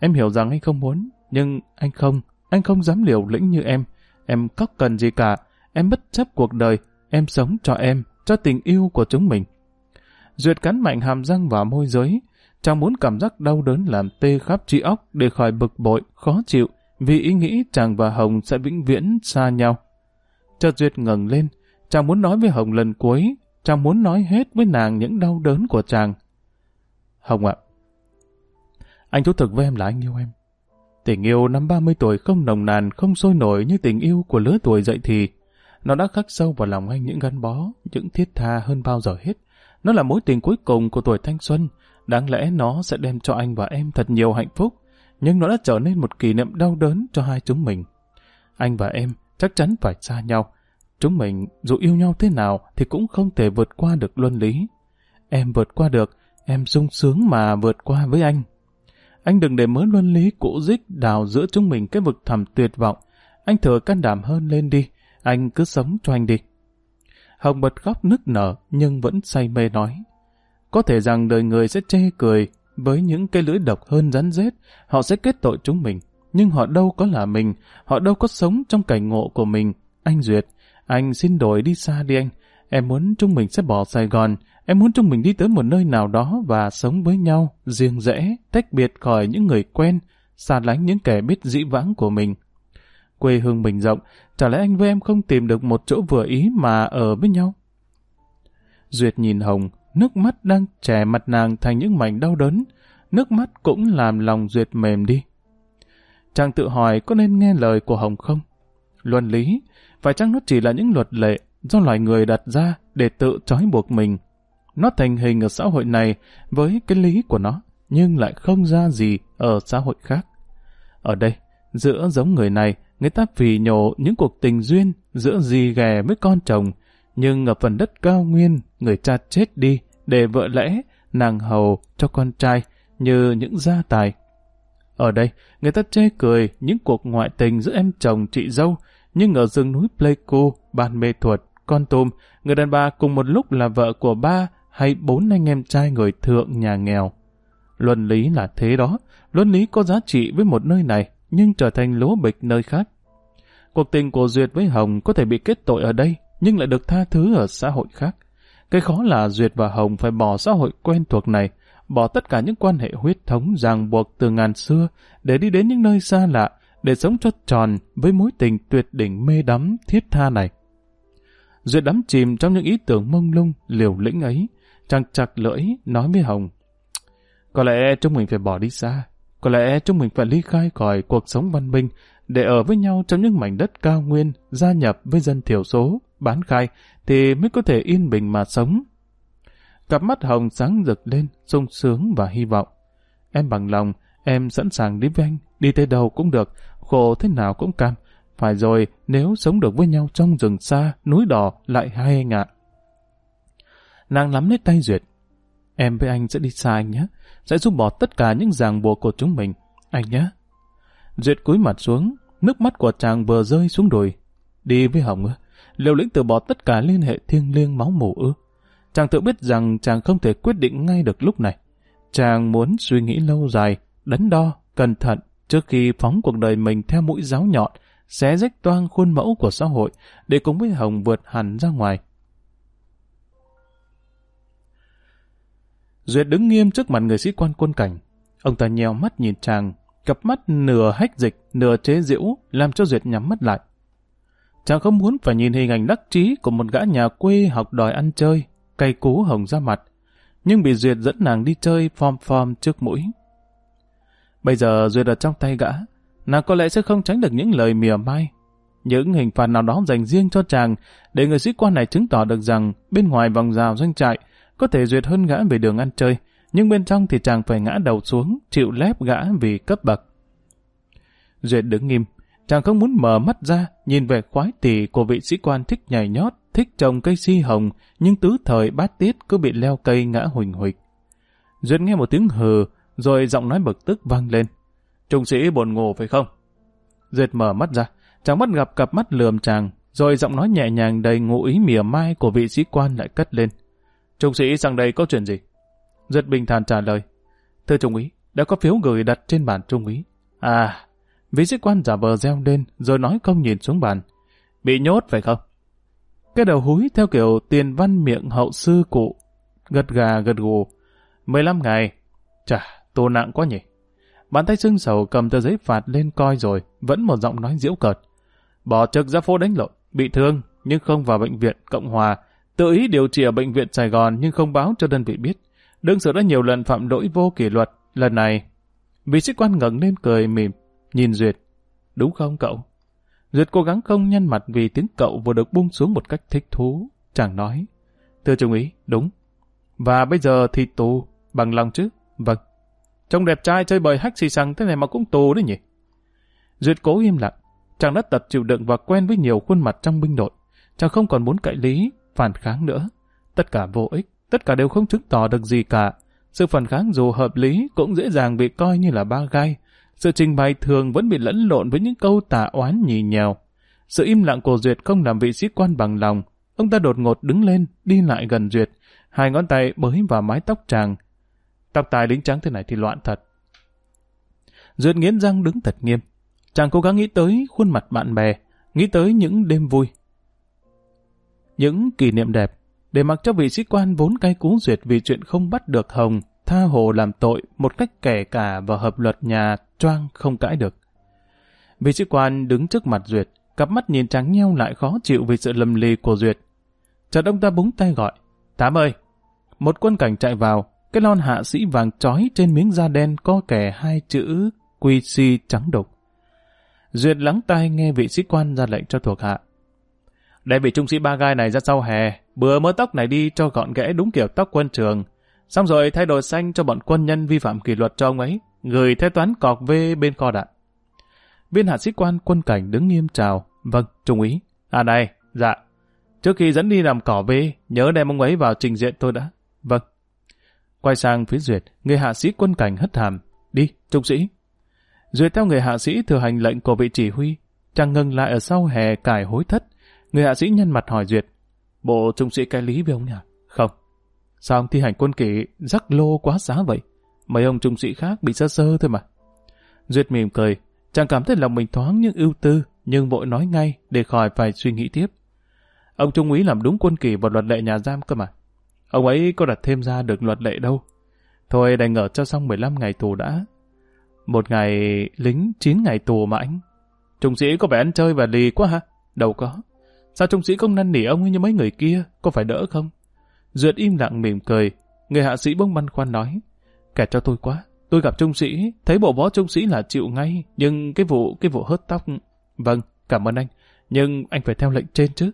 Speaker 1: em hiểu rằng anh không muốn, nhưng anh không, anh không dám liều lĩnh như em. Em có cần gì cả, em bất chấp cuộc đời, em sống cho em, cho tình yêu của chúng mình. Duyệt cắn mạnh hàm răng vào môi giới, chàng muốn cảm giác đau đớn làm tê khắp trí óc để khỏi bực bội, khó chịu, vì ý nghĩ chàng và Hồng sẽ vĩnh viễn xa nhau. Chợt Duyệt ngẩng lên, chàng muốn nói với Hồng lần cuối, chàng muốn nói hết với nàng những đau đớn của chàng. Hồng ạ, anh thú thực với em là anh yêu em. Tình yêu năm 30 tuổi không nồng nàn, không sôi nổi như tình yêu của lứa tuổi dậy thì. Nó đã khắc sâu vào lòng anh những gắn bó, những thiết tha hơn bao giờ hết. Nó là mối tình cuối cùng của tuổi thanh xuân. Đáng lẽ nó sẽ đem cho anh và em thật nhiều hạnh phúc, nhưng nó đã trở nên một kỷ niệm đau đớn cho hai chúng mình. Anh và em chắc chắn phải xa nhau. Chúng mình dù yêu nhau thế nào thì cũng không thể vượt qua được luân lý. Em vượt qua được, em sung sướng mà vượt qua với anh. Anh đừng để mớ luân lý cũ dích đào giữa chúng mình cái vực thẳm tuyệt vọng. Anh thừa can đảm hơn lên đi, anh cứ sống cho anh đi. Hồng bật khóc nức nở nhưng vẫn say mê nói. Có thể rằng đời người sẽ chê cười với những cái lưỡi độc hơn rắn rết, họ sẽ kết tội chúng mình. Nhưng họ đâu có là mình, họ đâu có sống trong cảnh ngộ của mình. Anh Duyệt, anh xin đổi đi xa đi anh. Em muốn chúng mình sẽ bỏ Sài Gòn, em muốn chúng mình đi tới một nơi nào đó và sống với nhau, riêng rẽ, tách biệt khỏi những người quen, xa lánh những kẻ biết dĩ vãng của mình. Quê hương mình rộng, chả lẽ anh với em không tìm được một chỗ vừa ý mà ở với nhau? Duyệt nhìn Hồng, nước mắt đang trẻ mặt nàng thành những mảnh đau đớn, nước mắt cũng làm lòng Duyệt mềm đi. Chàng tự hỏi có nên nghe lời của Hồng không? Luân lý, Phải chăng nó chỉ là những luật lệ do loài người đặt ra để tự trói buộc mình? Nó thành hình ở xã hội này với cái lý của nó, nhưng lại không ra gì ở xã hội khác. Ở đây, giữa giống người này, người ta phì nhổ những cuộc tình duyên giữa dì ghè với con chồng, nhưng ở phần đất cao nguyên, người cha chết đi để vợ lẽ, nàng hầu cho con trai như những gia tài. Ở đây, người ta chê cười những cuộc ngoại tình giữa em chồng chị dâu, nhưng ở rừng núi Pleiku, bàn mê thuật, con tôm, người đàn bà cùng một lúc là vợ của ba hay bốn anh em trai người thượng nhà nghèo. Luân lý là thế đó, luân lý có giá trị với một nơi này, nhưng trở thành lúa bịch nơi khác. Cuộc tình của Duyệt với Hồng có thể bị kết tội ở đây, nhưng lại được tha thứ ở xã hội khác. Cái khó là Duyệt và Hồng phải bỏ xã hội quen thuộc này, bỏ tất cả những quan hệ huyết thống ràng buộc từ ngàn xưa để đi đến những nơi xa lạ, để sống cho tròn với mối tình tuyệt đỉnh mê đắm thiết tha này. Duyệt đắm chìm trong những ý tưởng mông lung, liều lĩnh ấy, chàng chặt lưỡi nói với Hồng. Có lẽ chúng mình phải bỏ đi xa, có lẽ chúng mình phải ly khai khỏi cuộc sống văn minh để ở với nhau trong những mảnh đất cao nguyên, gia nhập với dân thiểu số, bán khai, thì mới có thể yên bình mà sống. Cặp mắt Hồng sáng rực lên, sung sướng và hy vọng. Em bằng lòng, em sẵn sàng đi với anh, đi tới đâu cũng được, khổ thế nào cũng cam. Phải rồi, nếu sống được với nhau trong rừng xa, núi đỏ, lại hai anh ạ. Nàng nắm lấy tay Duyệt. Em với anh sẽ đi xa anh nhé, sẽ giúp bỏ tất cả những ràng buộc của chúng mình. Anh nhé. Duyệt cúi mặt xuống, nước mắt của chàng vừa rơi xuống đùi. Đi với Hồng ư? Liều lĩnh từ bỏ tất cả liên hệ thiêng liêng máu mủ ư? Chàng tự biết rằng chàng không thể quyết định ngay được lúc này. Chàng muốn suy nghĩ lâu dài, đắn đo, cẩn thận trước khi phóng cuộc đời mình theo mũi giáo nhọn, xé rách toang khuôn mẫu của xã hội để cùng với Hồng vượt hẳn ra ngoài. Duyệt đứng nghiêm trước mặt người sĩ quan quân cảnh. Ông ta nheo mắt nhìn chàng, cặp mắt nửa hách dịch, nửa chế diễu, làm cho Duyệt nhắm mắt lại. Chàng không muốn phải nhìn hình ảnh đắc trí của một gã nhà quê học đòi ăn chơi, cay cú hồng ra mặt, nhưng bị Duyệt dẫn nàng đi chơi phom phom trước mũi. Bây giờ Duyệt ở trong tay gã, nàng có lẽ sẽ không tránh được những lời mỉa mai. Những hình phạt nào đó dành riêng cho chàng để người sĩ quan này chứng tỏ được rằng bên ngoài vòng rào doanh trại có thể Duyệt hơn gã về đường ăn chơi, nhưng bên trong thì chàng phải ngã đầu xuống, chịu lép gã vì cấp bậc. Duyệt đứng nghiêm, chàng không muốn mở mắt ra, nhìn về khoái tỷ của vị sĩ quan thích nhảy nhót, thích trồng cây si hồng, nhưng tứ thời bát tiết cứ bị leo cây ngã huỳnh huỳnh. Duyệt nghe một tiếng hừ, rồi giọng nói bực tức vang lên. Trung sĩ buồn ngủ phải không? Duyệt mở mắt ra, chàng bắt gặp cặp mắt lườm chàng, rồi giọng nói nhẹ nhàng đầy ngụ ý mỉa mai của vị sĩ quan lại cất lên. Trung sĩ sang đây có chuyện gì? giật bình thản trả lời. Thưa Trung úy, đã có phiếu gửi đặt trên bàn Trung úy. À, vị sĩ quan giả vờ reo lên, rồi nói không nhìn xuống bàn. Bị nhốt phải không? Cái đầu húi theo kiểu tiền văn miệng hậu sư cụ. Gật gà gật gù. 15 ngày. Chà, tù nặng quá nhỉ. Bàn tay sưng sầu cầm tờ giấy phạt lên coi rồi, vẫn một giọng nói diễu cợt. Bỏ trực ra phố đánh lộn, bị thương, nhưng không vào bệnh viện Cộng Hòa. Tự ý điều trị ở bệnh viện Sài Gòn nhưng không báo cho đơn vị biết. Đương sự đã nhiều lần phạm lỗi vô kỷ luật. Lần này, vị sĩ quan ngẩng lên cười mỉm, nhìn Duyệt. Đúng không cậu? Duyệt cố gắng không nhăn mặt vì tiếng cậu vừa được buông xuống một cách thích thú. Chàng nói, thưa trung ý, đúng. Và bây giờ thì tù, bằng lòng chứ? Vâng. Trông đẹp trai chơi bời hách xì xăng thế này mà cũng tù đấy nhỉ? Duyệt cố im lặng. Chàng đã tập chịu đựng và quen với nhiều khuôn mặt trong binh đội. Chàng không còn muốn cãi lý, phản kháng nữa. Tất cả vô ích, tất cả đều không chứng tỏ được gì cả. Sự phản kháng dù hợp lý cũng dễ dàng bị coi như là ba gai, sự trình bày thường vẫn bị lẫn lộn với những câu tà oán nhì nhèo. Sự im lặng của Duyệt không làm vị sĩ quan bằng lòng. Ông ta đột ngột đứng lên, đi lại gần Duyệt. Hai ngón tay bới vào mái tóc chàng. Tóc tài lính trắng thế này thì loạn thật. Duyệt nghiến răng đứng thật nghiêm. Chàng cố gắng nghĩ tới khuôn mặt bạn bè, nghĩ tới những đêm vui. Những kỷ niệm đẹp, để mặc cho vị sĩ quan vốn cay cú Duyệt vì chuyện không bắt được Hồng tha hồ làm tội một cách kẻ cả và hợp luật nhà choang không cãi được. Vị sĩ quan đứng trước mặt Duyệt, cặp mắt nhìn trắng nheo lại khó chịu vì sự lầm lì của Duyệt. Chợt ông ta búng tay gọi, Tám ơi! Một quân cảnh chạy vào, cái lon hạ sĩ vàng trói trên miếng da đen có kẻ hai chữ quy si trắng đục. Duyệt lắng tai nghe vị sĩ quan ra lệnh cho thuộc hạ. Để vị trung sĩ ba gai này ra sau hè, bừa mớ tóc này đi cho gọn ghẽ đúng kiểu tóc quân trường. Xong rồi thay đồ xanh cho bọn quân nhân vi phạm kỷ luật cho ông ấy, gửi theo toán cọc về bên kho đạn. Viên hạ sĩ quan quân cảnh đứng nghiêm chào. Vâng, trung úy. À này, dạ. Trước khi dẫn đi làm cỏ về, nhớ đem ông ấy vào trình diện tôi đã. Vâng. Quay sang phía Duyệt, người hạ sĩ quân cảnh hất hàm. Đi, trung sĩ. Duyệt theo người hạ sĩ thừa hành lệnh của vị chỉ huy, chàng ngừng lại ở sau hè cải hối thất. Người hạ sĩ nhân mặt hỏi Duyệt, bộ trung sĩ cái lý với ông nhỉ? Không. Sao ông thi hành quân kỷ rắc lô quá giá vậy? Mấy ông trung sĩ khác bị sơ sơ thôi mà. Duyệt mỉm cười, chàng cảm thấy lòng mình thoáng những ưu tư, nhưng vội nói ngay để khỏi phải suy nghĩ tiếp. Ông trung úy làm đúng quân kỷ và luật lệ nhà giam cơ mà. Ông ấy có đặt thêm ra được luật lệ đâu. Thôi đành ngờ cho xong 15 ngày tù đã. Một ngày lính 9 ngày tù mà anh. Trung sĩ có vẻ ăn chơi và lì quá ha? Đâu có. Sao trung sĩ không năn nỉ ông như mấy người kia, có phải đỡ không? Duyệt im lặng mỉm cười, người hạ sĩ bỗng băn khoăn nói. Kẻ cho tôi quá, tôi gặp trung sĩ, thấy bộ võ trung sĩ là chịu ngay, nhưng cái vụ, cái vụ hớt tóc... Vâng, cảm ơn anh, nhưng anh phải theo lệnh trên chứ.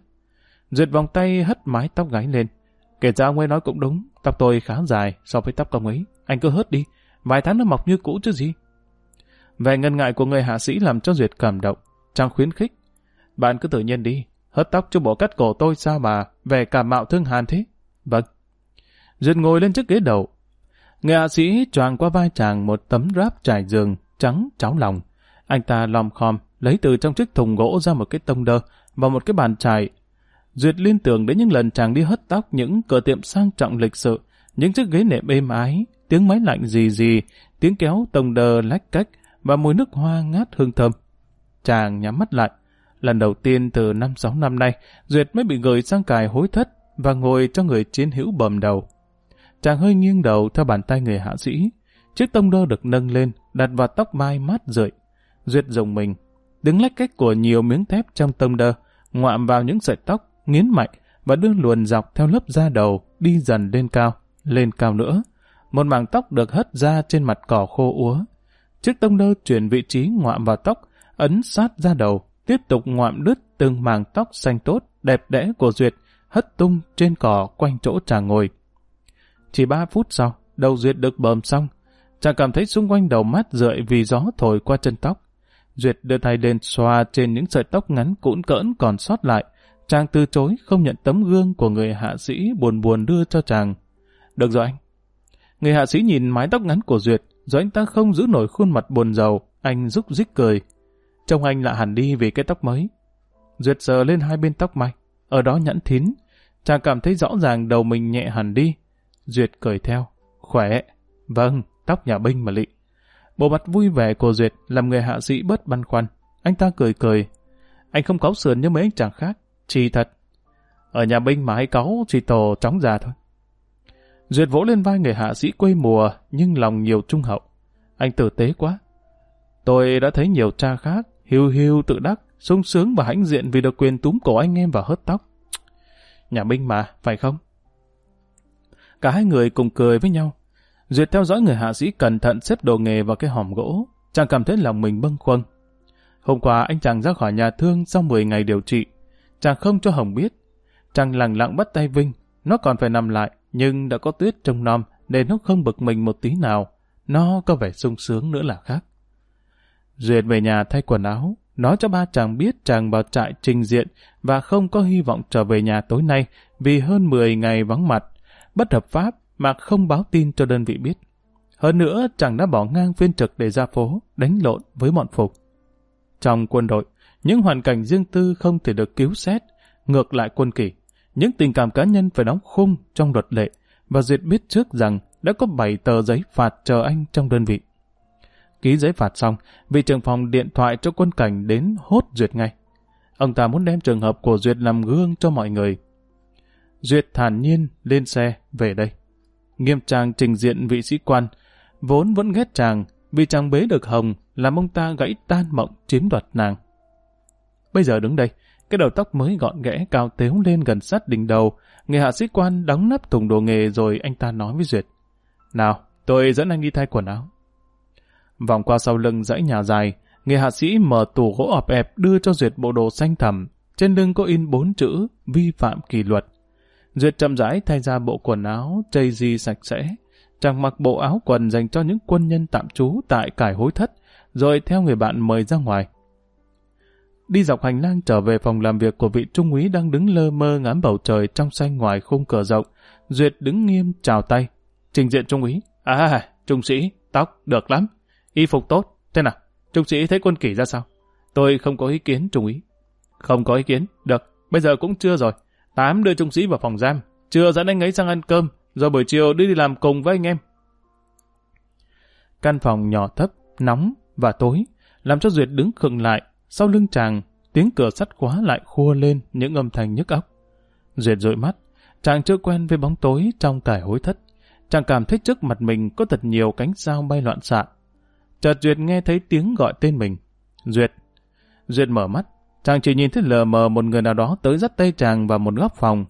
Speaker 1: Duyệt vòng tay hất mái tóc gái lên. Kể ra ông ấy nói cũng đúng, tóc tôi khá dài so với tóc ông ấy. Anh cứ hớt đi, vài tháng nó mọc như cũ chứ gì. Vẻ ngần ngại của người hạ sĩ làm cho Duyệt cảm động, trang khuyến khích. Bạn cứ tự nhiên đi, hớt tóc cho bộ cắt cổ tôi sao mà, vẻ cảm mạo thương hàn thế. Vâng. Duyệt ngồi lên chiếc ghế đầu. Người hạ sĩ choàng qua vai chàng một tấm ráp trải giường, trắng, cháo lòng. Anh ta lom khom, lấy từ trong chiếc thùng gỗ ra một cái tông đơ và một cái bàn trải. Duyệt liên tưởng đến những lần chàng đi hất tóc những cửa tiệm sang trọng lịch sự, những chiếc ghế nệm êm ái, tiếng máy lạnh gì gì, tiếng kéo tông đơ lách cách và mùi nước hoa ngát hương thơm. Chàng nhắm mắt lại. Lần đầu tiên từ năm sáu năm nay, Duyệt mới bị gửi sang cài hối thất và ngồi cho người chiến hữu bầm đầu. Chàng hơi nghiêng đầu theo bàn tay người hạ sĩ. Chiếc tông đơ được nâng lên, đặt vào tóc mai mát rượi. Duyệt dùng mình, đứng lách cách của nhiều miếng thép trong tông đơ, ngoạm vào những sợi tóc, nghiến mạnh và đưa luồn dọc theo lớp da đầu, đi dần lên cao, lên cao nữa. Một mảng tóc được hất ra trên mặt cỏ khô úa. Chiếc tông đơ chuyển vị trí ngoạm vào tóc, ấn sát da đầu, tiếp tục ngoạm đứt từng màng tóc xanh tốt, đẹp đẽ của Duyệt, hất tung trên cỏ quanh chỗ chàng ngồi. Chỉ ba phút sau, đầu Duyệt được bờm xong, chàng cảm thấy xung quanh đầu mát rượi vì gió thổi qua chân tóc. Duyệt đưa tay lên xoa trên những sợi tóc ngắn cũn cỡn còn sót lại. Chàng từ chối không nhận tấm gương của người hạ sĩ buồn buồn đưa cho chàng. Được rồi anh. Người hạ sĩ nhìn mái tóc ngắn của Duyệt, rồi anh ta không giữ nổi khuôn mặt buồn giàu, anh rúc rích cười. Trông anh lạ hẳn đi vì cái tóc mới. Duyệt sờ lên hai bên tóc mày, ở đó nhẵn thín. Chàng cảm thấy rõ ràng đầu mình nhẹ hẳn đi. Duyệt cười theo. Khỏe. Vâng, tóc nhà binh mà lị. Bộ mặt vui vẻ của Duyệt làm người hạ sĩ bớt băn khoăn. Anh ta cười cười. Anh không cáu sườn như mấy anh chàng khác. Chỉ thật. Ở nhà binh mà hay cáu chỉ tổ chóng già thôi. Duyệt vỗ lên vai người hạ sĩ quê mùa nhưng lòng nhiều trung hậu. Anh tử tế quá. Tôi đã thấy nhiều cha khác, hiu hiu tự đắc, sung sướng và hãnh diện vì được quyền túm cổ anh em và hớt tóc. Nhà binh mà, phải không? Cả hai người cùng cười với nhau. Duyệt theo dõi người hạ sĩ cẩn thận xếp đồ nghề vào cái hòm gỗ. Chàng cảm thấy lòng mình bâng khuâng. Hôm qua anh chàng ra khỏi nhà thương sau 10 ngày điều trị. Chàng không cho Hồng biết. Chàng lặng lặng bắt tay Vinh. Nó còn phải nằm lại, nhưng đã có tuyết trong nom nên nó không bực mình một tí nào. Nó có vẻ sung sướng nữa là khác. Duyệt về nhà thay quần áo, nói cho ba chàng biết chàng vào trại trình diện và không có hy vọng trở về nhà tối nay vì hơn 10 ngày vắng mặt, bất hợp pháp mà không báo tin cho đơn vị biết. Hơn nữa, chàng đã bỏ ngang phiên trực để ra phố, đánh lộn với bọn phục. Trong quân đội, những hoàn cảnh riêng tư không thể được cứu xét, ngược lại quân kỷ. Những tình cảm cá nhân phải đóng khung trong luật lệ, và Duyệt biết trước rằng đã có 7 tờ giấy phạt chờ anh trong đơn vị. Ký giấy phạt xong, vị trưởng phòng điện thoại cho quân cảnh đến hốt Duyệt ngay. Ông ta muốn đem trường hợp của Duyệt làm gương cho mọi người. Duyệt thản nhiên lên xe về đây. Nghiêm trang trình diện vị sĩ quan, vốn vẫn ghét chàng vì chàng bế được Hồng làm ông ta gãy tan mộng chiếm đoạt nàng. Bây giờ đứng đây, cái đầu tóc mới gọn ghẽ cao tếu lên gần sát đỉnh đầu, người hạ sĩ quan đóng nắp thùng đồ nghề rồi anh ta nói với Duyệt. Nào, tôi dẫn anh đi thay quần áo. Vòng qua sau lưng dãy nhà dài, người hạ sĩ mở tủ gỗ ọp ẹp đưa cho Duyệt bộ đồ xanh thẳm. trên lưng có in bốn chữ vi phạm kỷ luật. Duyệt chậm rãi thay ra bộ quần áo chây di sạch sẽ, chàng mặc bộ áo quần dành cho những quân nhân tạm trú tại cải hối thất, rồi theo người bạn mời ra ngoài. Đi dọc hành lang trở về phòng làm việc của vị trung úy đang đứng lơ mơ ngắm bầu trời trong xanh ngoài khung cửa rộng, Duyệt đứng nghiêm chào tay. Trình diện trung úy. À, trung sĩ, tóc, được lắm. Y phục tốt. Thế nào, trung sĩ thấy quân kỷ ra sao? Tôi không có ý kiến, trung úy. Không có ý kiến, được. Bây giờ cũng chưa rồi. Tám đưa trung sĩ vào phòng giam. Chưa dẫn anh ấy sang ăn cơm, rồi buổi chiều đi đi làm cùng với anh em. Căn phòng nhỏ thấp, nóng và tối, làm cho Duyệt đứng khựng lại. Sau lưng chàng, tiếng cửa sắt khóa lại khua lên những âm thanh nhức óc. Duyệt dội mắt, chàng chưa quen với bóng tối trong cải hối thất. Chàng cảm thấy trước mặt mình có thật nhiều cánh sao bay loạn xạ. Chợt Duyệt nghe thấy tiếng gọi tên mình. Duyệt. Duyệt mở mắt, chàng chỉ nhìn thấy lờ mờ một người nào đó tới dắt tay chàng vào một góc phòng.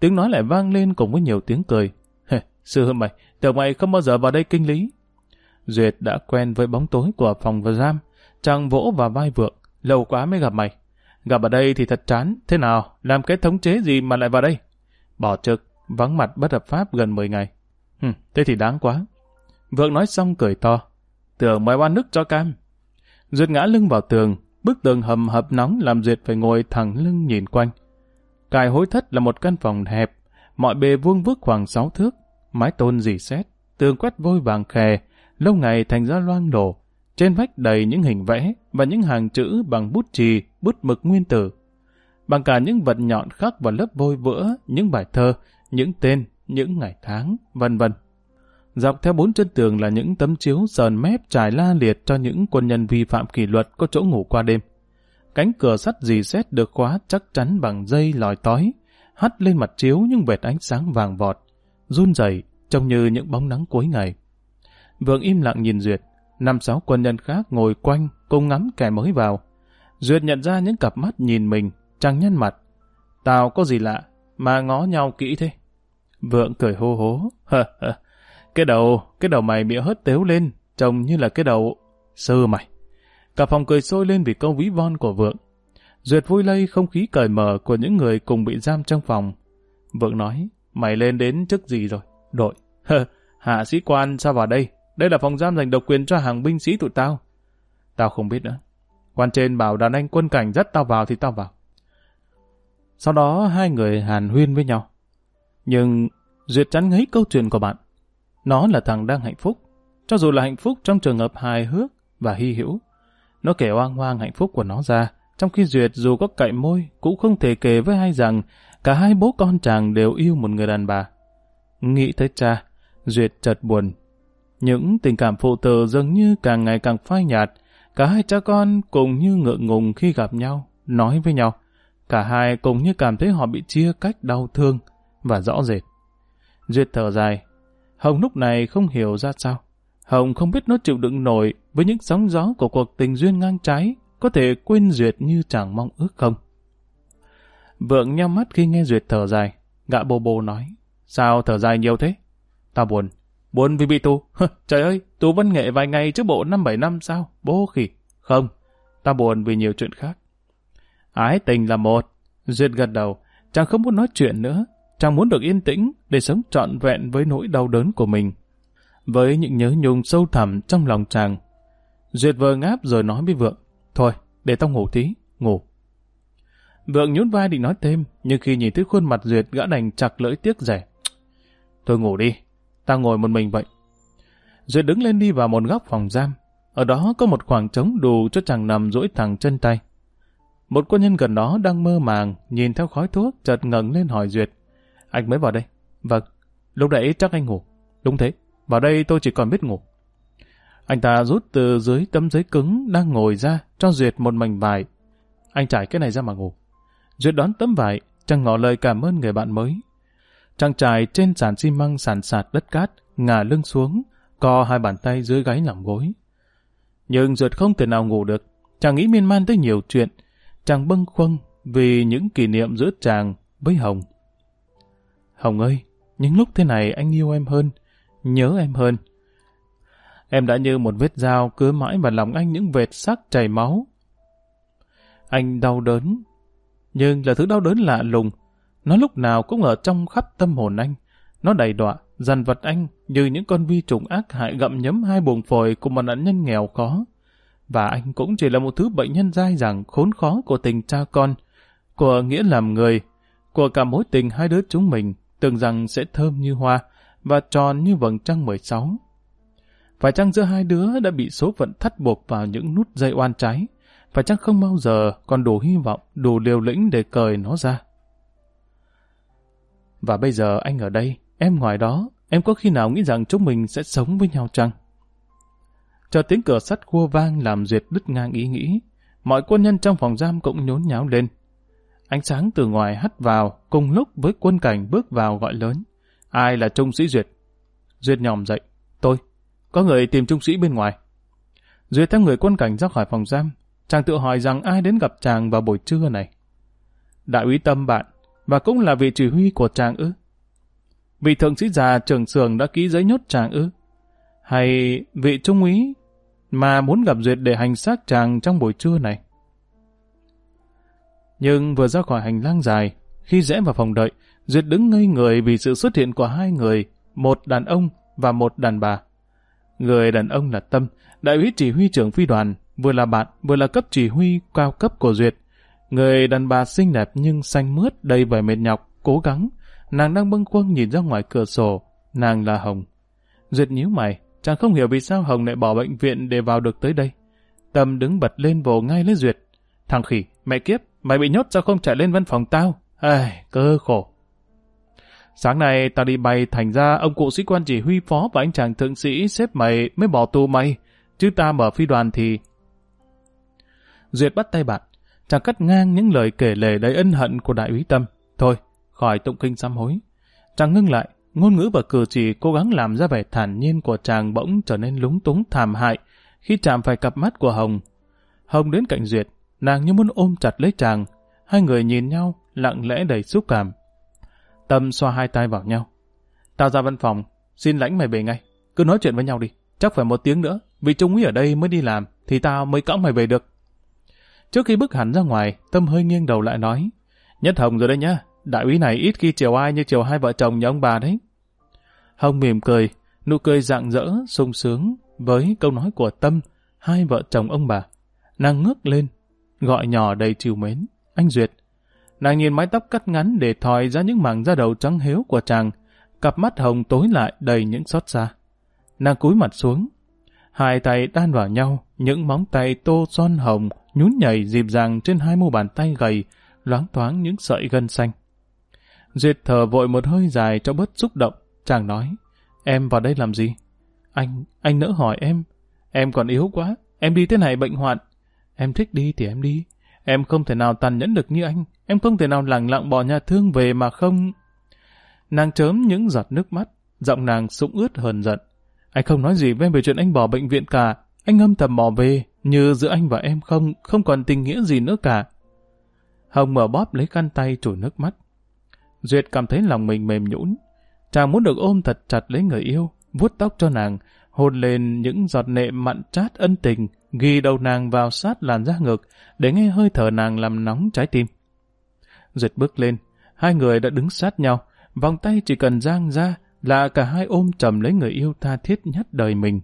Speaker 1: Tiếng nói lại vang lên cùng với nhiều tiếng cười. Hề, sư mày, tưởng mày không bao giờ vào đây kinh lý. Duyệt đã quen với bóng tối của phòng và giam. Chàng vỗ vào vai vượng. Lâu quá mới gặp mày. Gặp ở đây thì thật chán. Thế nào? Làm cái thống chế gì mà lại vào đây? Bỏ trực, vắng mặt bất hợp pháp gần 10 ngày. Hừm, thế thì đáng quá. Vượng nói xong cười to. Tưởng mày oan nước cho cam. Duyệt ngã lưng vào tường, bức tường hầm hập nóng làm Duyệt phải ngồi thẳng lưng nhìn quanh. Cài hối thất là một căn phòng hẹp, mọi bề vuông vức khoảng 6 thước, mái tôn dì xét, tường quét vôi vàng khè, lâu ngày thành ra loang lổ, trên vách đầy những hình vẽ và những hàng chữ bằng bút chì, bút mực nguyên tử. Bằng cả những vật nhọn khắc vào lớp vôi vữa, những bài thơ, những tên, những ngày tháng, vân vân. Dọc theo bốn chân tường là những tấm chiếu sờn mép trải la liệt cho những quân nhân vi phạm kỷ luật có chỗ ngủ qua đêm. Cánh cửa sắt dì xét được khóa chắc chắn bằng dây lòi tói, hắt lên mặt chiếu những vệt ánh sáng vàng vọt, run rẩy trông như những bóng nắng cuối ngày. Vượng im lặng nhìn Duyệt, năm sáu quân nhân khác ngồi quanh cùng ngắm kẻ mới vào. Duyệt nhận ra những cặp mắt nhìn mình, trăng nhân mặt. Tao có gì lạ, mà ngó nhau kỹ thế. Vượng cười hô hố, hơ hơ cái đầu, cái đầu mày bị hớt tếu lên, trông như là cái đầu sơ mày. Cả phòng cười sôi lên vì câu ví von của Vượng. Duyệt vui lây không khí cởi mở của những người cùng bị giam trong phòng. Vượng nói, mày lên đến chức gì rồi? Đội. Hạ sĩ quan sao vào đây? Đây là phòng giam dành độc quyền cho hàng binh sĩ tụi tao. Tao không biết nữa. Quan trên bảo đàn anh quân cảnh dắt tao vào thì tao vào. Sau đó hai người hàn huyên với nhau. Nhưng Duyệt chắn ngấy câu chuyện của bạn. Nó là thằng đang hạnh phúc. Cho dù là hạnh phúc trong trường hợp hài hước và hy hữu. Nó kể oang hoang hạnh phúc của nó ra. Trong khi Duyệt dù có cậy môi cũng không thể kể với ai rằng cả hai bố con chàng đều yêu một người đàn bà. Nghĩ tới cha, Duyệt chợt buồn. Những tình cảm phụ tử dường như càng ngày càng phai nhạt. Cả hai cha con cùng như ngượng ngùng khi gặp nhau, nói với nhau. Cả hai cùng như cảm thấy họ bị chia cách đau thương và rõ rệt. Duyệt thở dài. Hồng lúc này không hiểu ra sao. Hồng không biết nó chịu đựng nổi với những sóng gió của cuộc tình duyên ngang trái, có thể quên Duyệt như chẳng mong ước không. Vượng nhắm mắt khi nghe Duyệt thở dài. Gã bồ bồ nói, sao thở dài nhiều thế? Ta buồn. Buồn vì bị tù. Trời ơi, tù văn nghệ vài ngày chứ bộ năm bảy năm sao? Bố khỉ. Không, ta buồn vì nhiều chuyện khác. Ái tình là một. Duyệt gật đầu. Chàng không muốn nói chuyện nữa. Chàng muốn được yên tĩnh để sống trọn vẹn với nỗi đau đớn của mình. Với những nhớ nhung sâu thẳm trong lòng chàng. Duyệt vờ ngáp rồi nói với Vượng. Thôi, để tao ngủ tí. Ngủ. Vượng nhún vai định nói thêm, nhưng khi nhìn thấy khuôn mặt Duyệt gã đành chặt lưỡi tiếc rẻ. tôi ngủ đi, ta ngồi một mình vậy. Duyệt đứng lên đi vào một góc phòng giam. Ở đó có một khoảng trống đủ cho chàng nằm duỗi thẳng chân tay. Một quân nhân gần đó đang mơ màng, nhìn theo khói thuốc, chợt ngẩng lên hỏi Duyệt. Anh mới vào đây. Vâng, lúc nãy chắc anh ngủ. Đúng thế, vào đây tôi chỉ còn biết ngủ. Anh ta rút từ dưới tấm giấy cứng đang ngồi ra, cho Duyệt một mảnh vải. Anh trải cái này ra mà ngủ. Duyệt đón tấm vải, chẳng ngỏ lời cảm ơn người bạn mới. Chàng trải trên sàn xi măng sàn sạt đất cát, ngả lưng xuống, co hai bàn tay dưới gáy làm gối. Nhưng Duyệt không thể nào ngủ được. Chàng nghĩ miên man tới nhiều chuyện. Chàng bâng khuâng vì những kỷ niệm giữa chàng với Hồng. Hồng ơi, những lúc thế này anh yêu em hơn, nhớ em hơn. Em đã như một vết dao cứa mãi vào lòng anh những vệt sắc chảy máu. Anh đau đớn, nhưng là thứ đau đớn lạ lùng. Nó lúc nào cũng ở trong khắp tâm hồn anh. Nó đầy đọa, dằn vật anh như những con vi trùng ác hại gặm nhấm hai buồng phổi của một nạn nhân nghèo khó. Và anh cũng chỉ là một thứ bệnh nhân dai dẳng khốn khó của tình cha con, của nghĩa làm người, của cả mối tình hai đứa chúng mình, tưởng rằng sẽ thơm như hoa và tròn như vầng trăng 16. Phải chăng giữa hai đứa đã bị số phận thắt buộc vào những nút dây oan trái? Phải chăng không bao giờ còn đủ hy vọng, đủ liều lĩnh để cởi nó ra? Và bây giờ anh ở đây, em ngoài đó, em có khi nào nghĩ rằng chúng mình sẽ sống với nhau chăng? Cho tiếng cửa sắt cua vang làm Duyệt đứt ngang ý nghĩ. Mọi quân nhân trong phòng giam cũng nhốn nháo lên. Ánh sáng từ ngoài hắt vào, cùng lúc với quân cảnh bước vào gọi lớn. Ai là trung sĩ Duyệt? Duyệt nhòm dậy. Tôi. Có người tìm trung sĩ bên ngoài. Duyệt theo người quân cảnh ra khỏi phòng giam. Chàng tự hỏi rằng ai đến gặp chàng vào buổi trưa này. Đại úy tâm bạn, và cũng là vị chỉ huy của chàng ư. Vị thượng sĩ già trưởng sường đã ký giấy nhốt chàng ư. Hay vị trung úy mà muốn gặp Duyệt để hành xác chàng trong buổi trưa này. Nhưng vừa ra khỏi hành lang dài, khi rẽ vào phòng đợi, Duyệt đứng ngây người vì sự xuất hiện của hai người, một đàn ông và một đàn bà. Người đàn ông là Tâm, đại úy chỉ huy trưởng phi đoàn, vừa là bạn, vừa là cấp chỉ huy cao cấp của Duyệt. Người đàn bà xinh đẹp nhưng xanh mướt, đầy vẻ mệt nhọc, cố gắng. Nàng đang bâng khuâng nhìn ra ngoài cửa sổ. Nàng là Hồng. Duyệt nhíu mày, chàng không hiểu vì sao Hồng lại bỏ bệnh viện để vào được tới đây. Tâm đứng bật lên vồ ngay lấy Duyệt. Thằng khỉ, mẹ kiếp, mày bị nhốt sao không chạy lên văn phòng tao? Ai, cơ khổ. Sáng nay tao đi bay thành ra ông cụ sĩ quan chỉ huy phó và anh chàng thượng sĩ xếp mày mới bỏ tù mày. Chứ ta mở phi đoàn thì... Duyệt bắt tay bạn. Chàng cắt ngang những lời kể lể đầy ân hận của đại úy Tâm. Thôi, khỏi tụng kinh sám hối. Chàng ngưng lại, ngôn ngữ và cử chỉ cố gắng làm ra vẻ thản nhiên của chàng bỗng trở nên lúng túng thảm hại khi chạm phải cặp mắt của Hồng. Hồng đến cạnh Duyệt, nàng như muốn ôm chặt lấy chàng. Hai người nhìn nhau, lặng lẽ đầy xúc cảm. Tâm xoa hai tay vào nhau. Tao ra văn phòng, xin lãnh mày về ngay. Cứ nói chuyện với nhau đi. Chắc phải một tiếng nữa, vì Trung úy ở đây mới đi làm, thì tao mới cõng mày về được. Trước khi bước hẳn ra ngoài, Tâm hơi nghiêng đầu lại nói. Nhất Hồng rồi đấy nhá, đại úy này ít khi chiều ai như chiều hai vợ chồng nhà ông bà đấy. Hồng mỉm cười, nụ cười rạng rỡ, sung sướng với câu nói của Tâm, hai vợ chồng ông bà. Nàng ngước lên, gọi nhỏ đầy chiều mến. Anh Duyệt, Nàng nhìn mái tóc cắt ngắn để thòi ra những mảng da đầu trắng héo của chàng, cặp mắt hồng tối lại đầy những xót xa. Nàng cúi mặt xuống, hai tay đan vào nhau, những móng tay tô son hồng nhún nhảy dịp dàng trên hai mu bàn tay gầy, loáng thoáng những sợi gân xanh. Duyệt thở vội một hơi dài cho bớt xúc động, chàng nói, em vào đây làm gì? Anh, anh nỡ hỏi em, em còn yếu quá, em đi thế này bệnh hoạn. Em thích đi thì em đi, Em không thể nào tàn nhẫn được như anh. Em không thể nào lặng lặng bỏ nhà thương về mà không... Nàng chớm những giọt nước mắt, giọng nàng sũng ướt hờn giận. Anh không nói gì với em về chuyện anh bỏ bệnh viện cả. Anh âm thầm bỏ về, như giữa anh và em không, không còn tình nghĩa gì nữa cả. Hồng mở bóp lấy khăn tay chùi nước mắt. Duyệt cảm thấy lòng mình mềm nhũn. Chàng muốn được ôm thật chặt lấy người yêu, vuốt tóc cho nàng, hôn lên những giọt nệ mặn chát ân tình, ghi đầu nàng vào sát làn da ngực, để nghe hơi thở nàng làm nóng trái tim. Duyệt bước lên, hai người đã đứng sát nhau, vòng tay chỉ cần giang ra là cả hai ôm chầm lấy người yêu tha thiết nhất đời mình.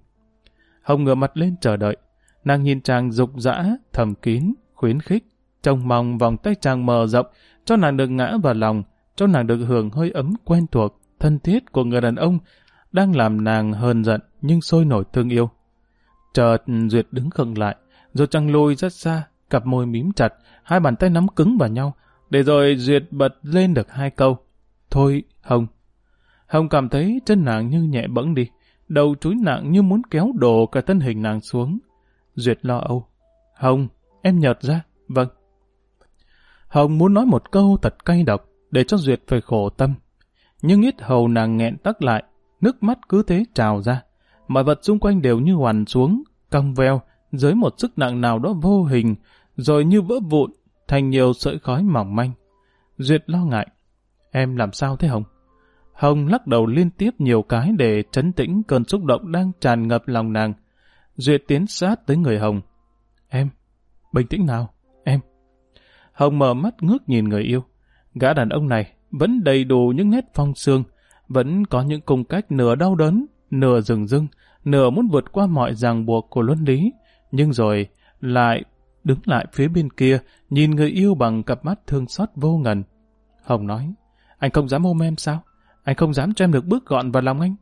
Speaker 1: Hồng ngửa mặt lên chờ đợi, nàng nhìn chàng dục dã, thầm kín, khuyến khích, trông mong vòng tay chàng mờ rộng, cho nàng được ngã vào lòng, cho nàng được hưởng hơi ấm quen thuộc, thân thiết của người đàn ông, đang làm nàng hờn giận nhưng sôi nổi thương yêu. Chợt Duyệt đứng khựng lại, rồi trăng lùi rất xa, cặp môi mím chặt, hai bàn tay nắm cứng vào nhau, để rồi Duyệt bật lên được hai câu. Thôi, Hồng. Hồng cảm thấy chân nàng như nhẹ bẫng đi, đầu chúi nặng như muốn kéo đổ cả thân hình nàng xuống. Duyệt lo âu. Hồng, em nhợt ra. Vâng. Hồng muốn nói một câu thật cay độc, để cho Duyệt phải khổ tâm. Nhưng ít hầu nàng nghẹn tắc lại, nước mắt cứ thế trào ra. Mọi vật xung quanh đều như hoàn xuống, cong veo, dưới một sức nặng nào đó vô hình, rồi như vỡ vụn, thành nhiều sợi khói mỏng manh. Duyệt lo ngại. Em làm sao thế Hồng? Hồng lắc đầu liên tiếp nhiều cái để trấn tĩnh cơn xúc động đang tràn ngập lòng nàng. Duyệt tiến sát tới người Hồng. Em, bình tĩnh nào, em. Hồng mở mắt ngước nhìn người yêu. Gã đàn ông này vẫn đầy đủ những nét phong sương, vẫn có những cung cách nửa đau đớn, nửa rừng rưng, nửa muốn vượt qua mọi ràng buộc của luân lý, nhưng rồi lại đứng lại phía bên kia, nhìn người yêu bằng cặp mắt thương xót vô ngần. Hồng nói, anh không dám ôm em sao? Anh không dám cho em được bước gọn vào lòng anh.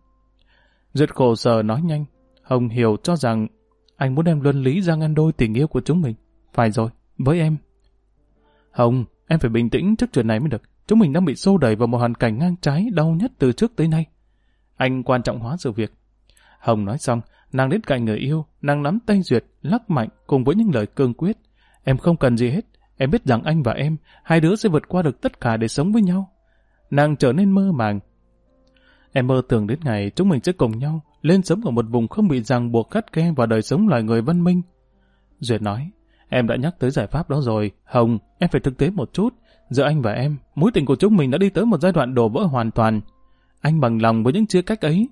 Speaker 1: Duyệt khổ sở nói nhanh, Hồng hiểu cho rằng anh muốn đem luân lý ra ngăn đôi tình yêu của chúng mình. Phải rồi, với em. Hồng, em phải bình tĩnh trước chuyện này mới được. Chúng mình đang bị xô đẩy vào một hoàn cảnh ngang trái đau nhất từ trước tới nay. Anh quan trọng hóa sự việc. Hồng nói xong, nàng đến cạnh người yêu, nàng nắm tay Duyệt, lắc mạnh cùng với những lời cương quyết. Em không cần gì hết, em biết rằng anh và em, hai đứa sẽ vượt qua được tất cả để sống với nhau. Nàng trở nên mơ màng. Em mơ tưởng đến ngày chúng mình sẽ cùng nhau, lên sống ở một vùng không bị ràng buộc khắt khe vào đời sống loài người văn minh. Duyệt nói, em đã nhắc tới giải pháp đó rồi, Hồng, em phải thực tế một chút. Giữa anh và em, mối tình của chúng mình đã đi tới một giai đoạn đổ vỡ hoàn toàn. Anh bằng lòng với những chia cách ấy.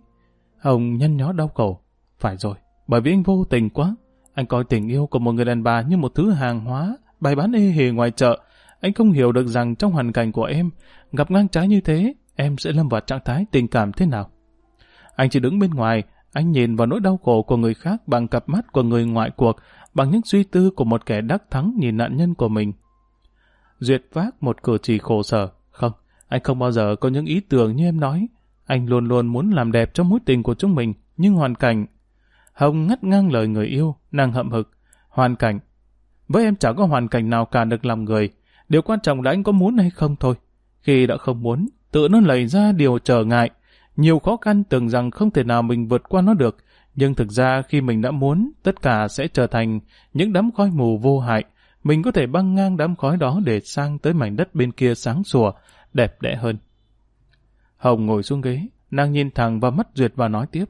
Speaker 1: Hồng nhăn nhó đau khổ. Phải rồi, bởi vì anh vô tình quá. Anh coi tình yêu của một người đàn bà như một thứ hàng hóa, bày bán ê hề ngoài chợ. Anh không hiểu được rằng trong hoàn cảnh của em, gặp ngang trái như thế, em sẽ lâm vào trạng thái tình cảm thế nào. Anh chỉ đứng bên ngoài, anh nhìn vào nỗi đau khổ của người khác bằng cặp mắt của người ngoại cuộc, bằng những suy tư của một kẻ đắc thắng nhìn nạn nhân của mình. Duyệt vác một cử chỉ khổ sở. Không, anh không bao giờ có những ý tưởng như em nói. Anh luôn luôn muốn làm đẹp cho mối tình của chúng mình, nhưng hoàn cảnh... Hồng ngắt ngang lời người yêu, nàng hậm hực. Hoàn cảnh. Với em chẳng có hoàn cảnh nào cả được làm người. Điều quan trọng là anh có muốn hay không thôi. Khi đã không muốn, tự nó lầy ra điều trở ngại. Nhiều khó khăn tưởng rằng không thể nào mình vượt qua nó được, nhưng thực ra khi mình đã muốn, tất cả sẽ trở thành những đám khói mù vô hại. Mình có thể băng ngang đám khói đó để sang tới mảnh đất bên kia sáng sủa, đẹp đẽ hơn. Hồng ngồi xuống ghế, nàng nhìn thẳng vào mắt Duyệt và nói tiếp.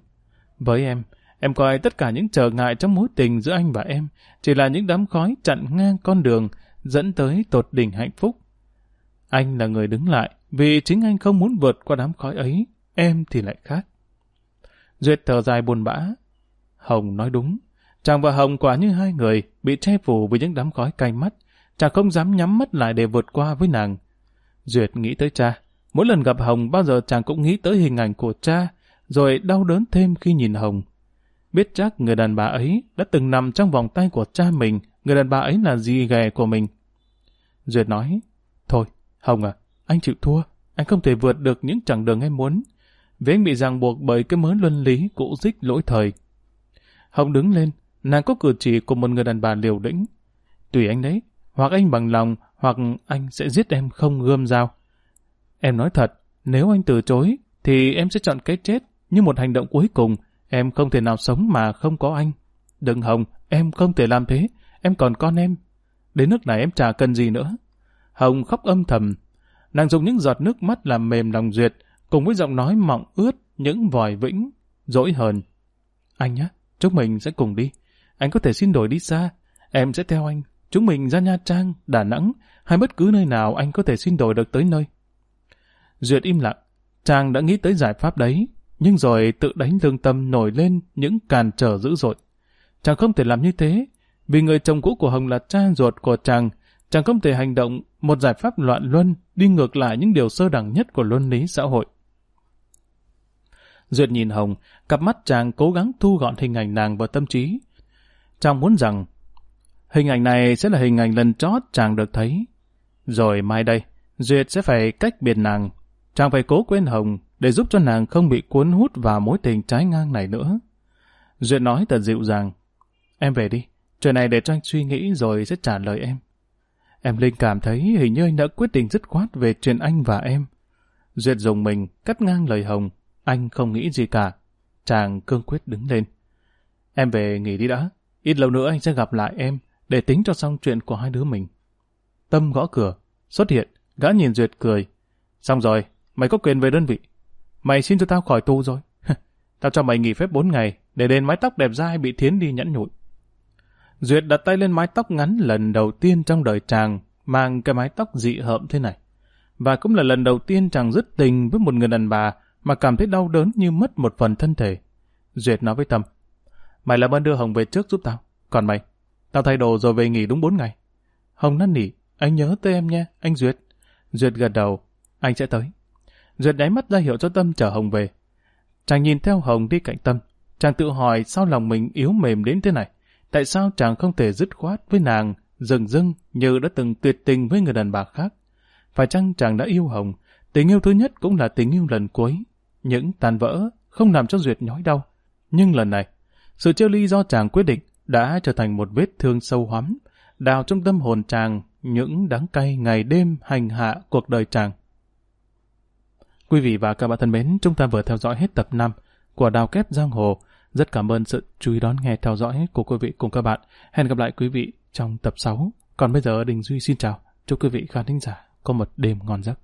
Speaker 1: Với em, em coi tất cả những trở ngại trong mối tình giữa anh và em chỉ là những đám khói chặn ngang con đường dẫn tới tột đỉnh hạnh phúc. Anh là người đứng lại vì chính anh không muốn vượt qua đám khói ấy, em thì lại khác. Duyệt thở dài buồn bã. Hồng nói đúng. Chàng và Hồng quả như hai người bị che phủ với những đám khói cay mắt. Chàng không dám nhắm mắt lại để vượt qua với nàng. Duyệt nghĩ tới cha. Mỗi lần gặp Hồng bao giờ chàng cũng nghĩ tới hình ảnh của cha, rồi đau đớn thêm khi nhìn Hồng. Biết chắc người đàn bà ấy đã từng nằm trong vòng tay của cha mình, người đàn bà ấy là gì ghè của mình. Duyệt nói, Thôi, Hồng à, anh chịu thua, anh không thể vượt được những chặng đường em muốn vì anh bị ràng buộc bởi cái mớ luân lý cũ dích lỗi thời. Hồng đứng lên, nàng có cử chỉ của một người đàn bà liều lĩnh. Tùy anh đấy, hoặc anh bằng lòng, hoặc anh sẽ giết em không gươm dao. Em nói thật, nếu anh từ chối, thì em sẽ chọn cái chết, như một hành động cuối cùng, em không thể nào sống mà không có anh. Đừng Hồng, em không thể làm thế, em còn con em. Đến nước này em chả cần gì nữa. Hồng khóc âm thầm. Nàng dùng những giọt nước mắt làm mềm lòng Duyệt, cùng với giọng nói mọng ướt những vòi vĩnh, dỗi hờn. Anh nhá, chúng mình sẽ cùng đi. Anh có thể xin đổi đi xa. Em sẽ theo anh. Chúng mình ra Nha Trang, Đà Nẵng, hay bất cứ nơi nào anh có thể xin đổi được tới nơi. Duyệt im lặng. chàng đã nghĩ tới giải pháp đấy, nhưng rồi tự đánh lương tâm nổi lên những càn trở dữ dội. Chàng không thể làm như thế, vì người chồng cũ của Hồng là cha ruột của chàng, chàng không thể hành động một giải pháp loạn luân đi ngược lại những điều sơ đẳng nhất của luân lý xã hội. Duyệt nhìn Hồng, cặp mắt chàng cố gắng thu gọn hình ảnh nàng vào tâm trí. Chàng muốn rằng, hình ảnh này sẽ là hình ảnh lần chót chàng được thấy. Rồi mai đây, Duyệt sẽ phải cách biệt nàng. Chàng phải cố quên Hồng để giúp cho nàng không bị cuốn hút vào mối tình trái ngang này nữa. Duyệt nói thật dịu dàng. Em về đi, chuyện này để cho anh suy nghĩ rồi sẽ trả lời em. Em Linh cảm thấy hình như anh đã quyết định dứt khoát về chuyện anh và em. Duyệt dùng mình cắt ngang lời Hồng. Anh không nghĩ gì cả. Chàng cương quyết đứng lên. Em về nghỉ đi đã. Ít lâu nữa anh sẽ gặp lại em để tính cho xong chuyện của hai đứa mình. Tâm gõ cửa. Xuất hiện. Gã nhìn Duyệt cười. Xong rồi. Mày có quyền về đơn vị. Mày xin cho tao khỏi tu rồi. tao cho mày nghỉ phép 4 ngày để đền mái tóc đẹp dai bị thiến đi nhẫn nhụi. Duyệt đặt tay lên mái tóc ngắn lần đầu tiên trong đời chàng mang cái mái tóc dị hợm thế này. Và cũng là lần đầu tiên chàng dứt tình với một người đàn bà mà cảm thấy đau đớn như mất một phần thân thể. Duyệt nói với Tâm, mày làm ơn đưa Hồng về trước giúp tao. Còn mày, tao thay đồ rồi về nghỉ đúng bốn ngày. Hồng năn nỉ, anh nhớ tới em nha, anh Duyệt. Duyệt gật đầu, anh sẽ tới. Duyệt đáy mắt ra hiệu cho Tâm chở Hồng về. Chàng nhìn theo Hồng đi cạnh Tâm. Chàng tự hỏi sao lòng mình yếu mềm đến thế này. Tại sao chàng không thể dứt khoát với nàng, rừng rưng như đã từng tuyệt tình với người đàn bà khác. Phải chăng chàng đã yêu Hồng, tình yêu thứ nhất cũng là tình yêu lần cuối. Những tàn vỡ không làm cho Duyệt nhói đau. Nhưng lần này, sự chia ly do chàng quyết định đã trở thành một vết thương sâu hoắm, đào trong tâm hồn chàng những đắng cay ngày đêm hành hạ cuộc đời chàng. Quý vị và các bạn thân mến, chúng ta vừa theo dõi hết tập 5 của Đào Kép Giang Hồ. Rất cảm ơn sự chú ý đón nghe theo dõi của quý vị cùng các bạn. Hẹn gặp lại quý vị trong tập 6. Còn bây giờ Đình Duy xin chào. Chúc quý vị khán thính giả có một đêm ngon giấc.